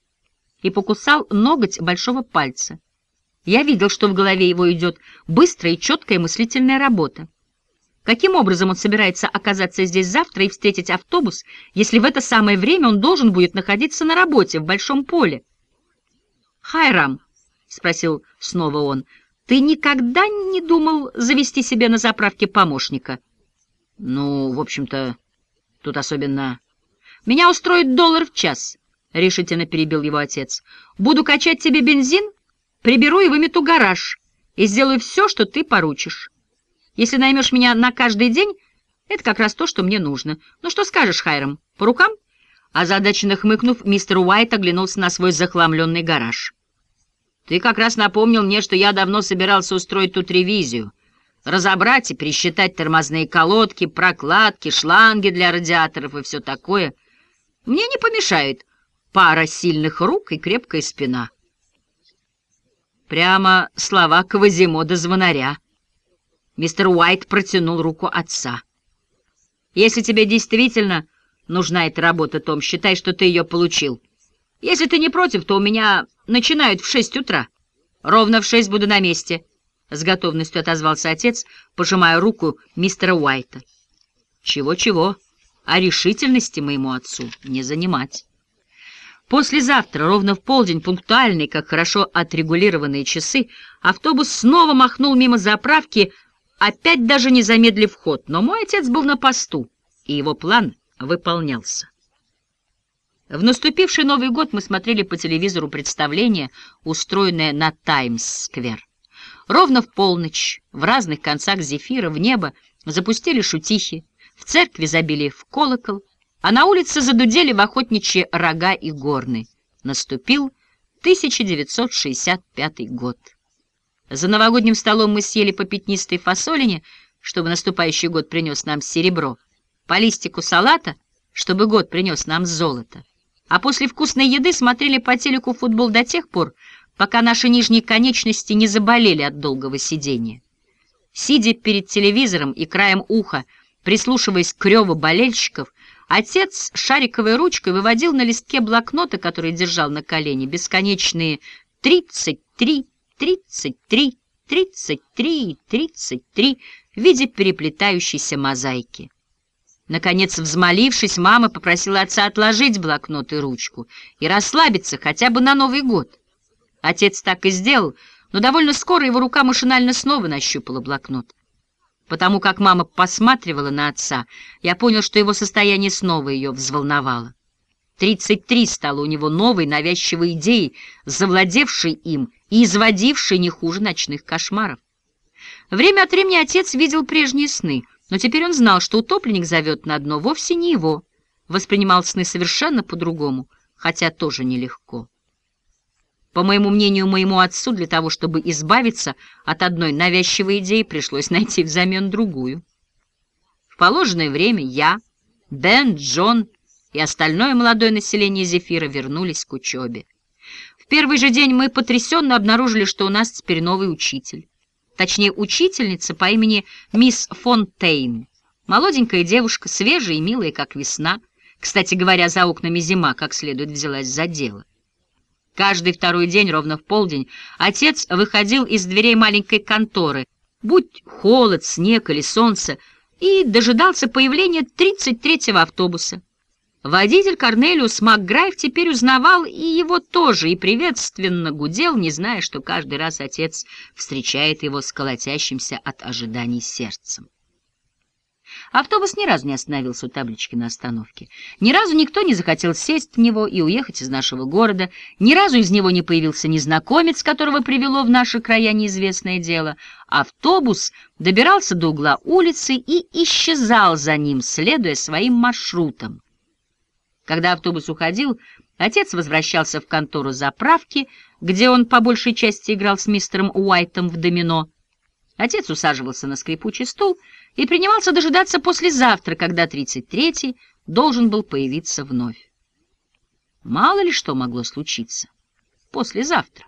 и покусал ноготь большого пальца. Я видел, что в голове его идет быстрая и четкая мыслительная работа. Каким образом он собирается оказаться здесь завтра и встретить автобус, если в это самое время он должен будет находиться на работе в Большом поле? «Хайрам», — спросил снова он, — «ты никогда не думал завести себе на заправке помощника?» «Ну, в общем-то, тут особенно...» «Меня устроит доллар в час», — решительно перебил его отец. «Буду качать тебе бензин, приберу и вымету гараж, и сделаю все, что ты поручишь. Если наймешь меня на каждый день, это как раз то, что мне нужно. Ну что скажешь, Хайрам, по рукам?» Озадаченно хмыкнув, мистер Уайт оглянулся на свой захламленный гараж. «Ты как раз напомнил мне, что я давно собирался устроить тут ревизию, разобрать и пересчитать тормозные колодки, прокладки, шланги для радиаторов и все такое. Мне не помешает пара сильных рук и крепкая спина. Прямо слова Квазимода звонаря. Мистер Уайт протянул руку отца. Если тебе действительно нужна эта работа, Том, считай, что ты ее получил. Если ты не против, то у меня начинают в шесть утра. Ровно в шесть буду на месте, — с готовностью отозвался отец, пожимая руку мистера Уайта. Чего-чего, а решительности моему отцу не занимать. Послезавтра, ровно в полдень, пунктуальный, как хорошо отрегулированные часы, автобус снова махнул мимо заправки, опять даже не замедлив ход, но мой отец был на посту, и его план выполнялся. В наступивший Новый год мы смотрели по телевизору представление, устроенное на Таймс-сквер. Ровно в полночь, в разных концах зефира, в небо запустили шутихи, в церкви забили в колокол, а на улице задудели в охотничьи рога и горны. Наступил 1965 год. За новогодним столом мы съели по пятнистой фасолине, чтобы наступающий год принес нам серебро, по листику салата, чтобы год принес нам золото. А после вкусной еды смотрели по телеку футбол до тех пор, пока наши нижние конечности не заболели от долгого сидения. Сидя перед телевизором и краем уха, прислушиваясь к реву болельщиков, отец шариковой ручкой выводил на листке блокнота, который держал на колене, бесконечные «тридцать три», «тридцать три», «тридцать три», «тридцать три» в виде переплетающейся мозаики. Наконец, взмолившись, мама попросила отца отложить блокнот и ручку и расслабиться хотя бы на Новый год. Отец так и сделал, но довольно скоро его рука машинально снова нащупала блокнот. Потому как мама посматривала на отца, я понял, что его состояние снова ее взволновало. Тридцать три стало у него новой навязчивой идеей, завладевшей им и изводившей не хуже ночных кошмаров. Время от времени отец видел прежние сны — но теперь он знал, что утопленник зовет на дно вовсе не его, воспринимал сны совершенно по-другому, хотя тоже нелегко. По моему мнению, моему отцу для того, чтобы избавиться от одной навязчивой идеи, пришлось найти взамен другую. В положенное время я, Бен, Джон и остальное молодое население Зефира вернулись к учебе. Первый же день мы потрясенно обнаружили, что у нас теперь новый учитель точнее учительница по имени мисс Фонтейн. Молоденькая девушка, свежая и милая, как весна. Кстати говоря, за окнами зима как следует взялась за дело. Каждый второй день, ровно в полдень, отец выходил из дверей маленькой конторы, будь холод, снег или солнце, и дожидался появления 33-го автобуса. Водитель Корнелиус МакГрайв теперь узнавал и его тоже, и приветственно гудел, не зная, что каждый раз отец встречает его с колотящимся от ожиданий сердцем. Автобус ни разу не остановился у таблички на остановке. Ни разу никто не захотел сесть в него и уехать из нашего города. Ни разу из него не появился незнакомец, которого привело в наши края неизвестное дело. Автобус добирался до угла улицы и исчезал за ним, следуя своим маршрутам. Когда автобус уходил, отец возвращался в контору заправки, где он по большей части играл с мистером Уайтом в домино. Отец усаживался на скрипучий стул и принимался дожидаться послезавтра, когда 33-й должен был появиться вновь. Мало ли что могло случиться послезавтра.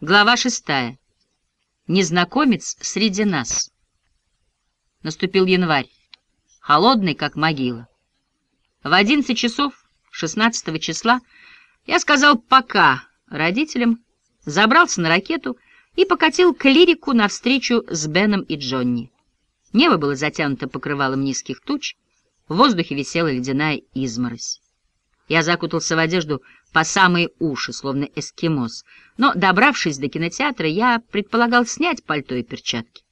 Глава шестая. Незнакомец среди нас. Наступил январь, холодный, как могила. В 11 часов 16 числа я сказал «пока» родителям, забрался на ракету и покатил к лирику навстречу с Беном и Джонни. Небо было затянуто покрывалом низких туч, в воздухе висела ледяная изморозь. Я закутался в одежду по самые уши, словно эскимос, но, добравшись до кинотеатра, я предполагал снять пальто и перчатки.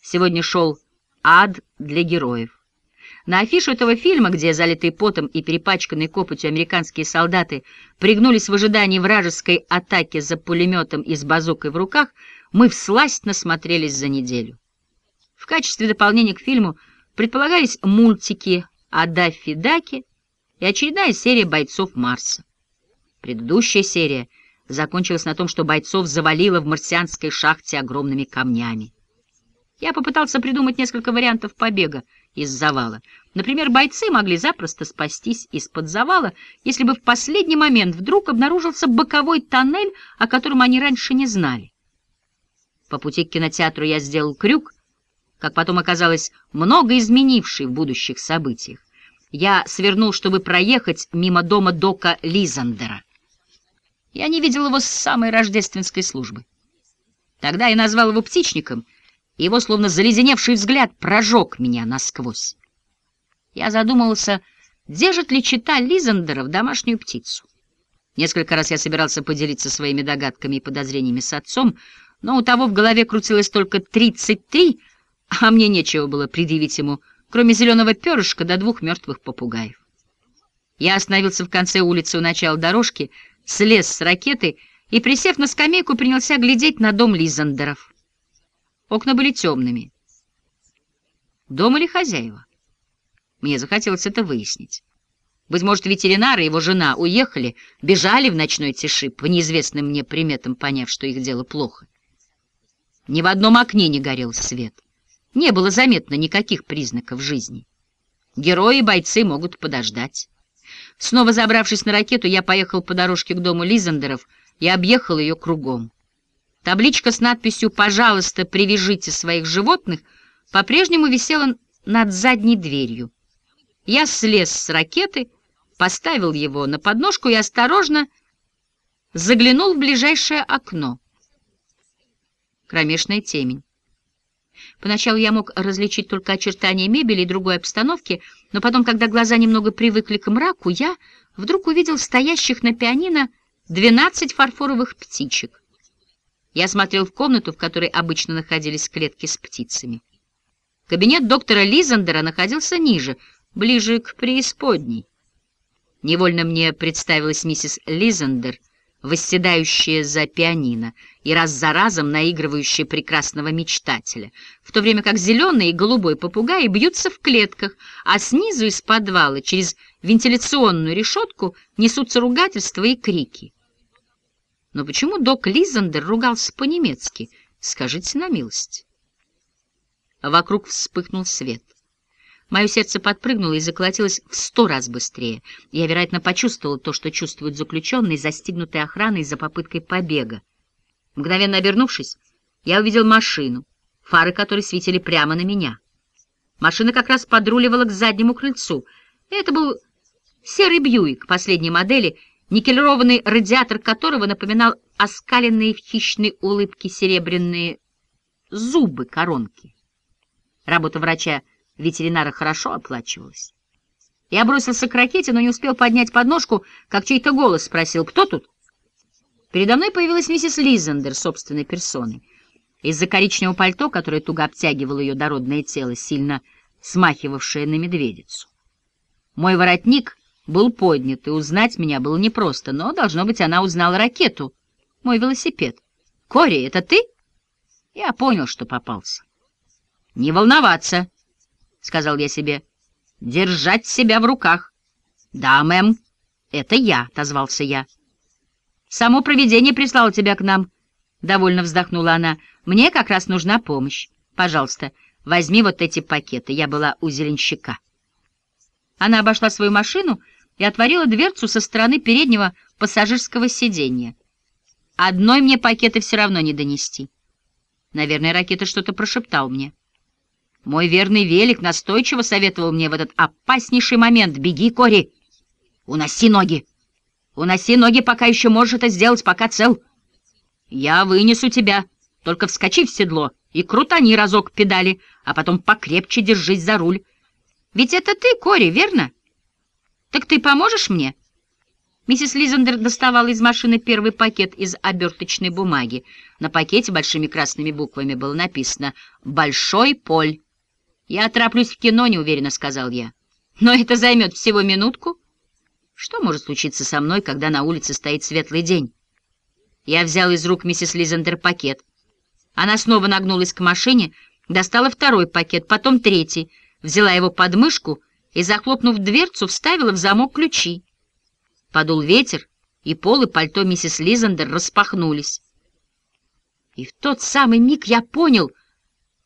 Сегодня шел «Ад для героев». На афишу этого фильма, где залитые потом и перепачканные копотью американские солдаты пригнулись в ожидании вражеской атаки за пулеметом и с базукой в руках, мы всласть насмотрелись за неделю. В качестве дополнения к фильму предполагались мультики о Даффи Даке и очередная серия «Бойцов Марса». Предыдущая серия закончилась на том, что бойцов завалило в марсианской шахте огромными камнями. Я попытался придумать несколько вариантов побега из завала. Например, бойцы могли запросто спастись из-под завала, если бы в последний момент вдруг обнаружился боковой тоннель, о котором они раньше не знали. По пути к кинотеатру я сделал крюк, как потом оказалось, много изменивший в будущих событиях. Я свернул, чтобы проехать мимо дома Дока Лизандера. Я не видел его с самой рождественской службы. Тогда я назвал его птичником, его словно заледеневший взгляд прожег меня насквозь. Я задумался, держит ли чита Лизандера в домашнюю птицу. Несколько раз я собирался поделиться своими догадками и подозрениями с отцом, но у того в голове крутилось только тридцать три, а мне нечего было предъявить ему, кроме зеленого перышка до двух мертвых попугаев. Я остановился в конце улицы у начала дорожки, слез с ракеты и, присев на скамейку, принялся глядеть на дом Лизандеров. Окна были темными. Дом или хозяева? Мне захотелось это выяснить. Быть может, ветеринар и его жена уехали, бежали в ночной тиши, по неизвестным мне приметам поняв, что их дело плохо. Ни в одном окне не горел свет. Не было заметно никаких признаков жизни. Герои и бойцы могут подождать. Снова забравшись на ракету, я поехал по дорожке к дому Лизандеров и объехал ее кругом. Табличка с надписью «Пожалуйста, привяжите своих животных» по-прежнему висела над задней дверью. Я слез с ракеты, поставил его на подножку и осторожно заглянул в ближайшее окно. Кромешная темень. Поначалу я мог различить только очертания мебели и другой обстановки, но потом, когда глаза немного привыкли к мраку, я вдруг увидел стоящих на пианино двенадцать фарфоровых птичек. Я смотрел в комнату, в которой обычно находились клетки с птицами. Кабинет доктора Лизандера находился ниже, ближе к преисподней. Невольно мне представилась миссис Лизандер, восседающая за пианино и раз за разом наигрывающая прекрасного мечтателя, в то время как зеленый и голубой попугаи бьются в клетках, а снизу из подвала через вентиляционную решетку несутся ругательства и крики. Но почему док Лизандер ругался по-немецки? Скажите на милость. Вокруг вспыхнул свет. Мое сердце подпрыгнуло и заколотилось в сто раз быстрее. Я, вероятно, почувствовала то, что чувствуют заключенные, застигнутые охраной за попыткой побега. Мгновенно обернувшись, я увидел машину, фары которой светили прямо на меня. Машина как раз подруливала к заднему крыльцу. Это был серый Бьюик последней модели, никелированный радиатор которого напоминал оскаленные в хищной улыбке серебряные зубы коронки. Работа врача ветеринара хорошо оплачивалась. Я бросился к ракете, но не успел поднять подножку, как чей-то голос спросил, кто тут? Передо мной появилась миссис Лизендер собственной персоной. Из-за коричневого пальто, которое туго обтягивало ее дородное тело, сильно смахивавшее на медведицу. Мой воротник был поднят, и узнать меня было непросто, но, должно быть, она узнала ракету, мой велосипед. «Кори, это ты?» Я понял, что попался. «Не волноваться!» — сказал я себе. «Держать себя в руках». «Да, мэм, это я», — отозвался я. «Само провидение прислало тебя к нам», — довольно вздохнула она. «Мне как раз нужна помощь. Пожалуйста, возьми вот эти пакеты. Я была у зеленщика». Она обошла свою машину и отворила дверцу со стороны переднего пассажирского сиденья. Одной мне пакеты все равно не донести. Наверное, ракета что-то прошептал мне. Мой верный велик настойчиво советовал мне в этот опаснейший момент. «Беги, Кори! Уноси ноги! Уноси ноги, пока еще можешь это сделать, пока цел. Я вынесу тебя, только вскочи в седло и крутани разок педали, а потом покрепче держись за руль. Ведь это ты, Кори, верно? Так ты поможешь мне?» Миссис Лизендер доставала из машины первый пакет из оберточной бумаги. На пакете большими красными буквами было написано «Большой Поль». «Я отраплюсь в кино», — неуверенно сказал я. «Но это займет всего минутку». Что может случиться со мной, когда на улице стоит светлый день? Я взял из рук миссис Лизендер пакет. Она снова нагнулась к машине, достала второй пакет, потом третий, взяла его под мышку и, захлопнув дверцу, вставила в замок ключи. Подул ветер, и пол и пальто миссис Лизендер распахнулись. И в тот самый миг я понял —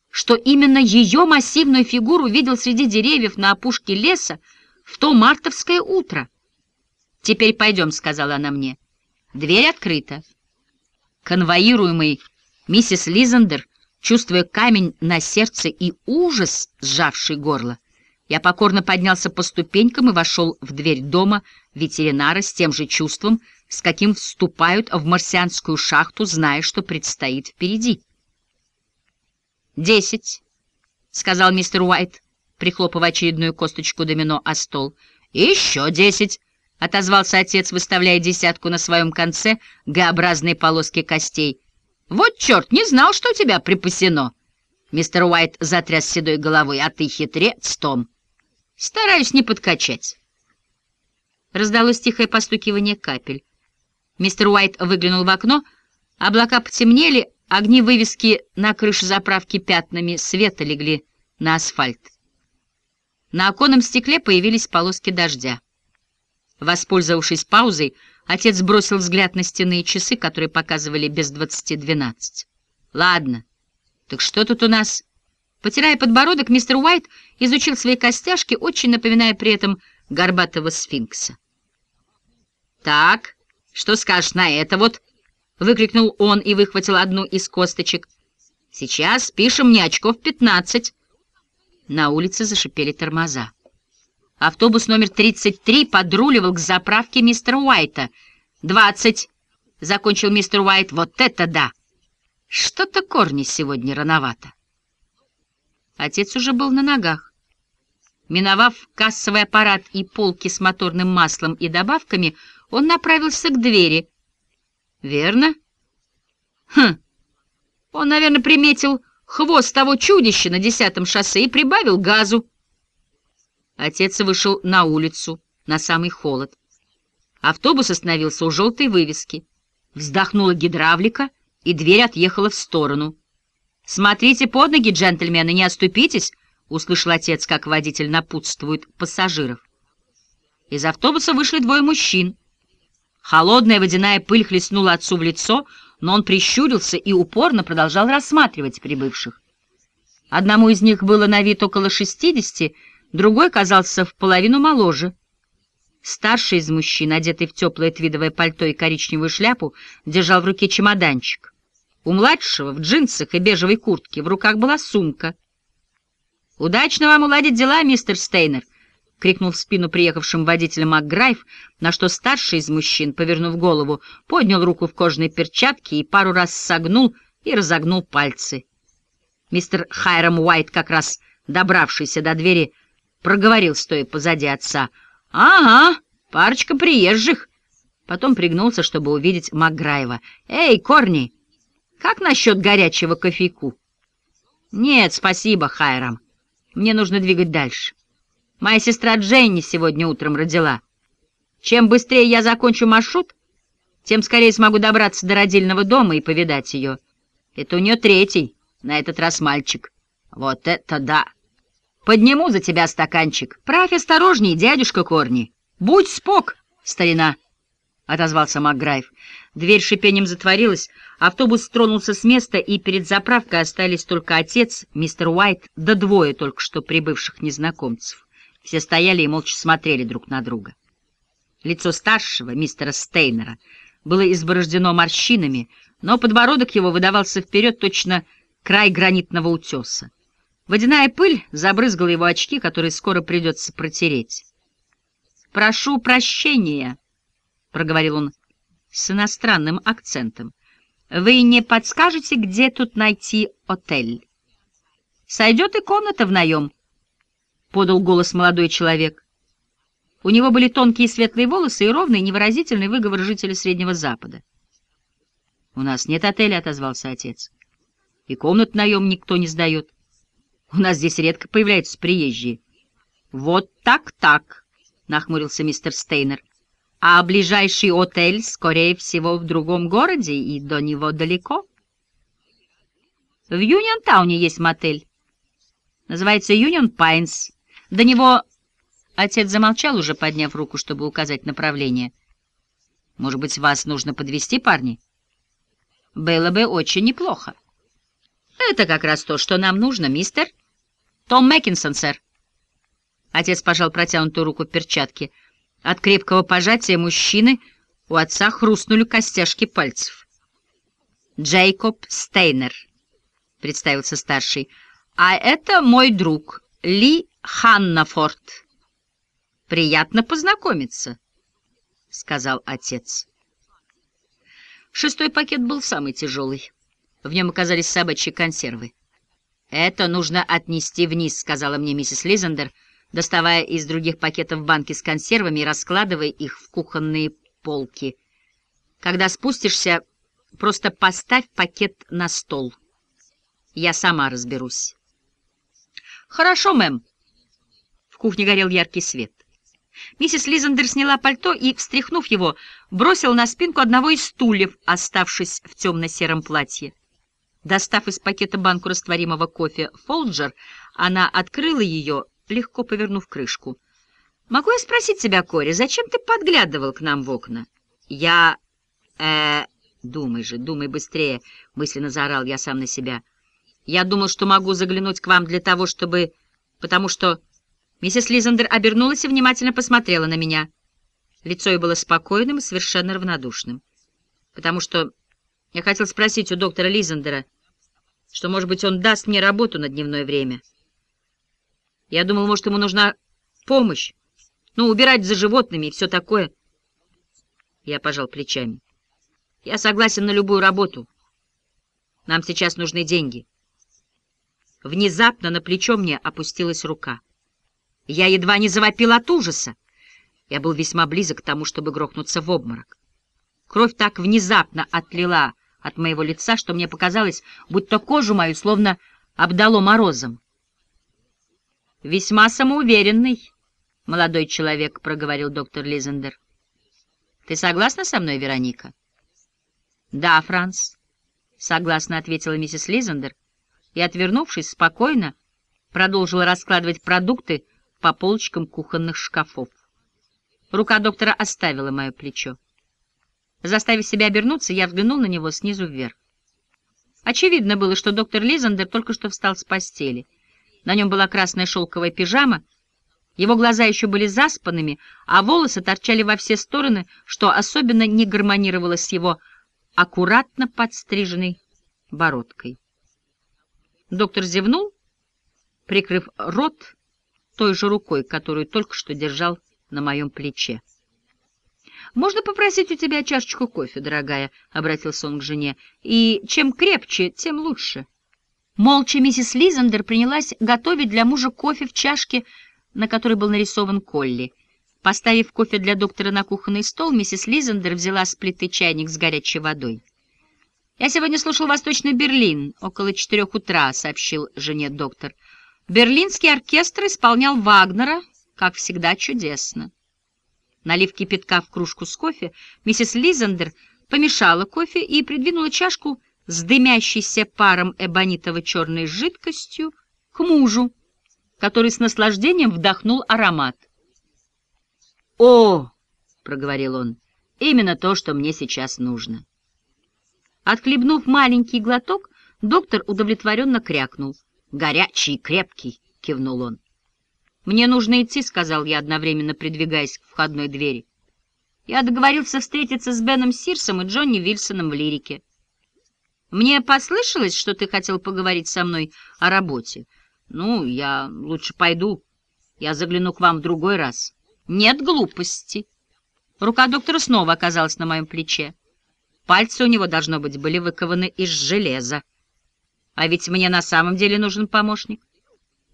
что именно ее массивную фигуру видел среди деревьев на опушке леса в то мартовское утро. «Теперь пойдем», — сказала она мне. Дверь открыта. Конвоируемый миссис Лизендер Чувствуя камень на сердце и ужас, сжавший горло, я покорно поднялся по ступенькам и вошел в дверь дома ветеринара с тем же чувством, с каким вступают в марсианскую шахту, зная, что предстоит впереди. «Десять», — сказал мистер Уайт, прихлопывая очередную косточку домино о стол. «Еще десять», — отозвался отец, выставляя десятку на своем конце Г-образной полоски костей. «Вот черт, не знал, что у тебя припасено!» Мистер Уайт затряс седой головой. «А ты хитрец, Том!» «Стараюсь не подкачать». Раздалось тихое постукивание капель. Мистер Уайт выглянул в окно, облака потемнели, огни вывески на крыше заправки пятнами света легли на асфальт. На оконном стекле появились полоски дождя. Воспользовавшись паузой, отец бросил взгляд на стенные часы, которые показывали без двадцати двенадцать. «Ладно, так что тут у нас?» Потирая подбородок, мистер Уайт изучил свои костяшки, очень напоминая при этом горбатого сфинкса. «Так, что скажешь на это вот?» — выкрикнул он и выхватил одну из косточек. «Сейчас пишем мне очков пятнадцать». На улице зашипели тормоза. Автобус номер 33 подруливал к заправке мистера Уайта. «Двадцать!» — закончил мистер Уайт. «Вот это да! Что-то корни сегодня рановато». Отец уже был на ногах. Миновав кассовый аппарат и полки с моторным маслом и добавками, он направился к двери. «Верно?» «Хм! Он, наверное, приметил хвост того чудища на десятом шоссе и прибавил газу». Отец вышел на улицу, на самый холод. Автобус остановился у желтой вывески. Вздохнула гидравлика, и дверь отъехала в сторону. «Смотрите под ноги, джентльмены, не оступитесь!» — услышал отец, как водитель напутствует пассажиров. Из автобуса вышли двое мужчин. Холодная водяная пыль хлестнула отцу в лицо, но он прищурился и упорно продолжал рассматривать прибывших. Одному из них было на вид около шестидесяти, другой казался в половину моложе. Старший из мужчин, одетый в теплое твидовое пальто и коричневую шляпу, держал в руке чемоданчик. У младшего в джинсах и бежевой куртке в руках была сумка. «Удачно вам уладить дела, мистер Стейнер!» — крикнул в спину приехавшим водителем МакГрайв, на что старший из мужчин, повернув голову, поднял руку в кожаной перчатке и пару раз согнул и разогнул пальцы. Мистер Хайрам Уайт, как раз добравшийся до двери, проговорил, стоя позади отца. «Ага, парочка приезжих». Потом пригнулся, чтобы увидеть Макграева. «Эй, Корни, как насчет горячего кофейку?» «Нет, спасибо, Хайрам. Мне нужно двигать дальше. Моя сестра Дженни сегодня утром родила. Чем быстрее я закончу маршрут, тем скорее смогу добраться до родильного дома и повидать ее. Это у нее третий, на этот раз мальчик. Вот это да!» Подниму за тебя стаканчик. Правь осторожней, дядюшка Корни. Будь спок, старина, — отозвался МакГрайв. Дверь шипением затворилась, автобус тронулся с места, и перед заправкой остались только отец, мистер Уайт, да двое только что прибывших незнакомцев. Все стояли и молча смотрели друг на друга. Лицо старшего, мистера Стейнера, было изборождено морщинами, но подбородок его выдавался вперед точно край гранитного утеса. Водяная пыль забрызгала его очки, которые скоро придется протереть. «Прошу прощения», — проговорил он с иностранным акцентом. «Вы не подскажете, где тут найти отель?» «Сойдет и комната в наем», — подал голос молодой человек. У него были тонкие светлые волосы и ровный невыразительный выговор жителя Среднего Запада. «У нас нет отеля», — отозвался отец. «И комнат наем никто не сдает». У нас здесь редко появляются приезжие. — Вот так-так, — нахмурился мистер Стейнер. — А ближайший отель, скорее всего, в другом городе, и до него далеко? — В Юнион-тауне есть мотель. Называется Юнион Пайнс. До него... Отец замолчал, уже подняв руку, чтобы указать направление. — Может быть, вас нужно подвести, парни? — Было бы очень неплохо. — Это как раз то, что нам нужно, мистер. Том Мэккинсон, сэр. Отец пожал протянутую руку в перчатке. От крепкого пожатия мужчины у отца хрустнули костяшки пальцев. Джейкоб Стейнер. — представился старший. «А это мой друг, Ли Ханнафорд». «Приятно познакомиться», — сказал отец. Шестой пакет был самый тяжелый. В нем оказались собачьи консервы. «Это нужно отнести вниз», — сказала мне миссис Лизендер, доставая из других пакетов банки с консервами и раскладывая их в кухонные полки. «Когда спустишься, просто поставь пакет на стол. Я сама разберусь». «Хорошо, мэм». В кухне горел яркий свет. Миссис Лизендер сняла пальто и, встряхнув его, бросила на спинку одного из стульев, оставшись в темно-сером платье. Достав из пакета банку растворимого кофе «Фолджер», она открыла ее, легко повернув крышку. «Могу я спросить тебя, Кори, зачем ты подглядывал к нам в окна?» «Я... э... думай же, думай быстрее», — мысленно заорал я сам на себя. «Я думал, что могу заглянуть к вам для того, чтобы... потому что...» Миссис Лизандер обернулась и внимательно посмотрела на меня. Лицо ее было спокойным и совершенно равнодушным. «Потому что я хотел спросить у доктора Лизандера, что, может быть, он даст мне работу на дневное время. Я думал, может, ему нужна помощь, ну, убирать за животными и все такое». Я пожал плечами. «Я согласен на любую работу. Нам сейчас нужны деньги». Внезапно на плечо мне опустилась рука. Я едва не завопил от ужаса. Я был весьма близок к тому, чтобы грохнуться в обморок. Кровь так внезапно отлила от моего лица, что мне показалось, будто кожу мою словно обдало морозом. «Весьма самоуверенный, молодой человек», — проговорил доктор Лизендер. «Ты согласна со мной, Вероника?» «Да, Франц», — согласно ответила миссис Лизендер, и, отвернувшись спокойно, продолжила раскладывать продукты, по полочкам кухонных шкафов. Рука доктора оставила мое плечо. Заставив себя обернуться, я взглянул на него снизу вверх. Очевидно было, что доктор Лизандер только что встал с постели. На нем была красная шелковая пижама, его глаза еще были заспанными, а волосы торчали во все стороны, что особенно не гармонировало с его аккуратно подстриженной бородкой. Доктор зевнул, прикрыв рот той же рукой, которую только что держал на моем плече. «Можно попросить у тебя чашечку кофе, дорогая?» — обратился он к жене. «И чем крепче, тем лучше». Молча миссис Лизандер принялась готовить для мужа кофе в чашке, на которой был нарисован Колли. Поставив кофе для доктора на кухонный стол, миссис Лизандер взяла с плиты чайник с горячей водой. «Я сегодня слушал «Восточный Берлин» около четырех утра», — сообщил жене доктор. Берлинский оркестр исполнял Вагнера, как всегда, чудесно. Налив кипятка в кружку с кофе, миссис Лизендер помешала кофе и придвинула чашку с дымящейся паром эбонитово-черной жидкостью к мужу, который с наслаждением вдохнул аромат. «О!» — проговорил он. «Именно то, что мне сейчас нужно». Отхлебнув маленький глоток, доктор удовлетворенно крякнул — горячий крепкий, — кивнул он. «Мне нужно идти», — сказал я, одновременно придвигаясь к входной двери. Я договорился встретиться с Беном Сирсом и Джонни Вильсоном в лирике. «Мне послышалось, что ты хотел поговорить со мной о работе. Ну, я лучше пойду. Я загляну к вам в другой раз». «Нет глупости». Рука доктора снова оказалась на моем плече. Пальцы у него, должно быть, были выкованы из железа. А ведь мне на самом деле нужен помощник.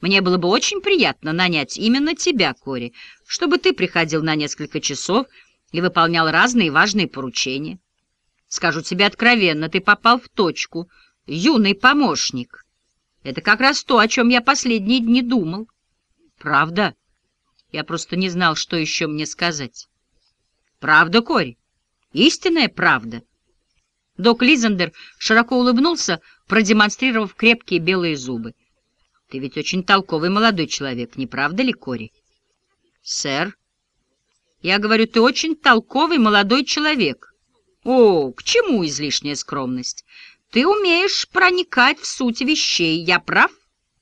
Мне было бы очень приятно нанять именно тебя, Кори, чтобы ты приходил на несколько часов и выполнял разные важные поручения. Скажу тебе откровенно, ты попал в точку. Юный помощник. Это как раз то, о чем я последние дни думал. Правда? Я просто не знал, что еще мне сказать. Правда, Кори? Истинная правда. Док Лизендер широко улыбнулся, продемонстрировав крепкие белые зубы. — Ты ведь очень толковый молодой человек, не правда ли, Кори? — Сэр, я говорю, ты очень толковый молодой человек. О, к чему излишняя скромность? Ты умеешь проникать в суть вещей, я прав?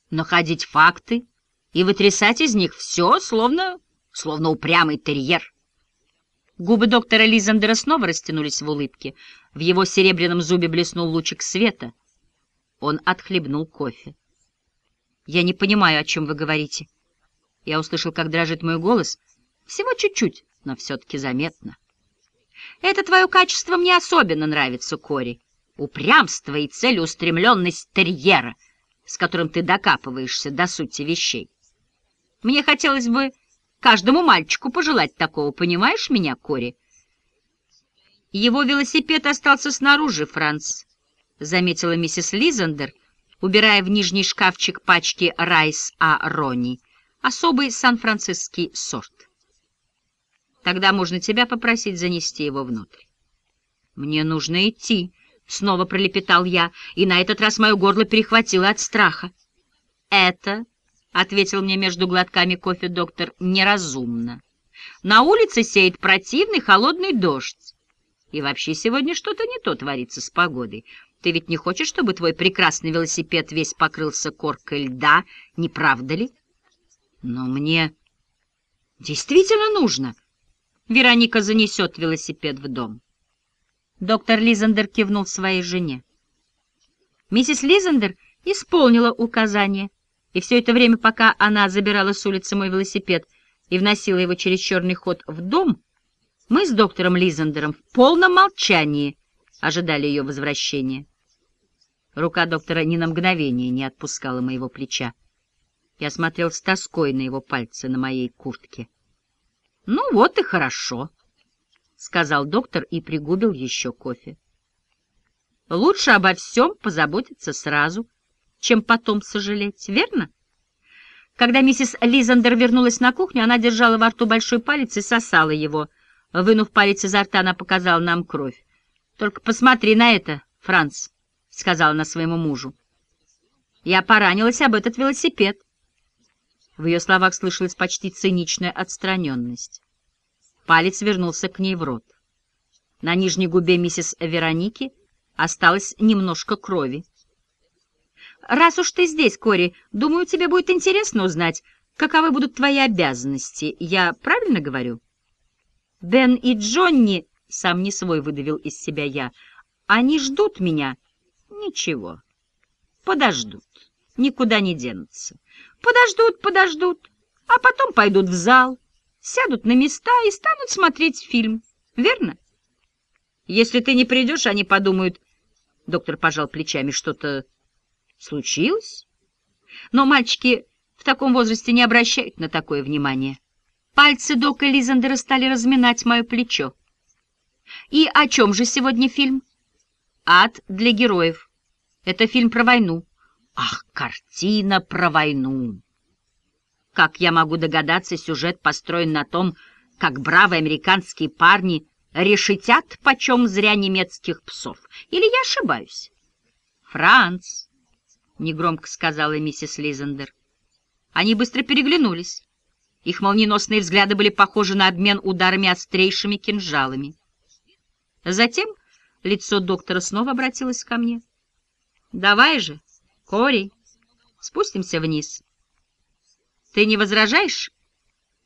Находить факты и вытрясать из них все, словно, словно упрямый терьер. Губы доктора Лизандера снова растянулись в улыбке. В его серебряном зубе блеснул лучик света — Он отхлебнул кофе. «Я не понимаю, о чем вы говорите». Я услышал, как дрожит мой голос. Всего чуть-чуть, но все-таки заметно. «Это твое качество мне особенно нравится, Кори. Упрямство и целеустремленность терьера, с которым ты докапываешься до сути вещей. Мне хотелось бы каждому мальчику пожелать такого, понимаешь меня, Кори?» «Его велосипед остался снаружи, Франц», — заметила миссис Лизандер, убирая в нижний шкафчик пачки «Райс А. Ронни», особый сан-франциский сорт. «Тогда можно тебя попросить занести его внутрь». «Мне нужно идти», — снова пролепетал я, и на этот раз мое горло перехватило от страха. «Это», — ответил мне между глотками кофе доктор, — «неразумно. На улице сеет противный холодный дождь. И вообще сегодня что-то не то творится с погодой. Ты ведь не хочешь, чтобы твой прекрасный велосипед весь покрылся коркой льда, не правда ли? Но мне действительно нужно. Вероника занесет велосипед в дом. Доктор Лизандер кивнул своей жене. Миссис Лизандер исполнила указание, и все это время, пока она забирала с улицы мой велосипед и вносила его через черный ход в дом, мы с доктором Лизандером в полном молчании ожидали ее возвращения. Рука доктора ни на мгновение не отпускала моего плеча. Я смотрел с тоской на его пальцы на моей куртке. — Ну вот и хорошо, — сказал доктор и пригубил еще кофе. — Лучше обо всем позаботиться сразу, чем потом сожалеть, верно? Когда миссис Лизандер вернулась на кухню, она держала во рту большой палец и сосала его — Вынув палец изо рта, она показала нам кровь. «Только посмотри на это, Франц», — сказала она своему мужу. «Я поранилась об этот велосипед». В ее словах слышалась почти циничная отстраненность. Палец вернулся к ней в рот. На нижней губе миссис Вероники осталось немножко крови. «Раз уж ты здесь, Кори, думаю, тебе будет интересно узнать, каковы будут твои обязанности. Я правильно говорю?» Бен и Джонни, сам не свой выдавил из себя я, они ждут меня? Ничего. Подождут. Никуда не денутся. Подождут, подождут, а потом пойдут в зал, сядут на места и станут смотреть фильм. Верно? Если ты не придешь, они подумают... Доктор пожал плечами. Что-то случилось? Но мальчики в таком возрасте не обращают на такое внимание. Пальцы Дока Лизандера стали разминать мое плечо. «И о чем же сегодня фильм?» «Ад для героев. Это фильм про войну». «Ах, картина про войну!» Как я могу догадаться, сюжет построен на том, как бравые американские парни решетят почем зря немецких псов. Или я ошибаюсь? «Франц», — негромко сказала миссис Лизандер. Они быстро переглянулись. Их молниеносные взгляды были похожи на обмен ударами острейшими кинжалами. Затем лицо доктора снова обратилось ко мне. «Давай же, Кори, спустимся вниз. Ты не возражаешь?»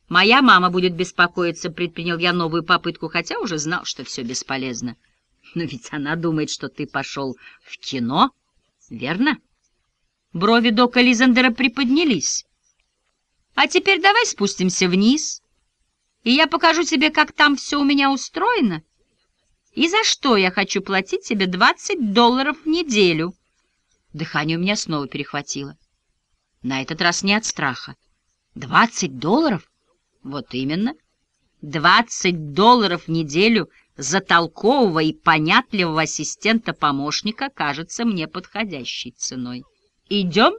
«Моя мама будет беспокоиться», — предпринял я новую попытку, хотя уже знал, что все бесполезно. «Но ведь она думает, что ты пошел в кино, верно?» Брови Дока Лизандера приподнялись. А теперь давай спустимся вниз, и я покажу тебе, как там все у меня устроено, и за что я хочу платить тебе 20 долларов в неделю. Дыхание у меня снова перехватило. На этот раз не от страха. Двадцать долларов? Вот именно. Двадцать долларов в неделю за толкового и понятливого ассистента-помощника кажется мне подходящей ценой. Идем?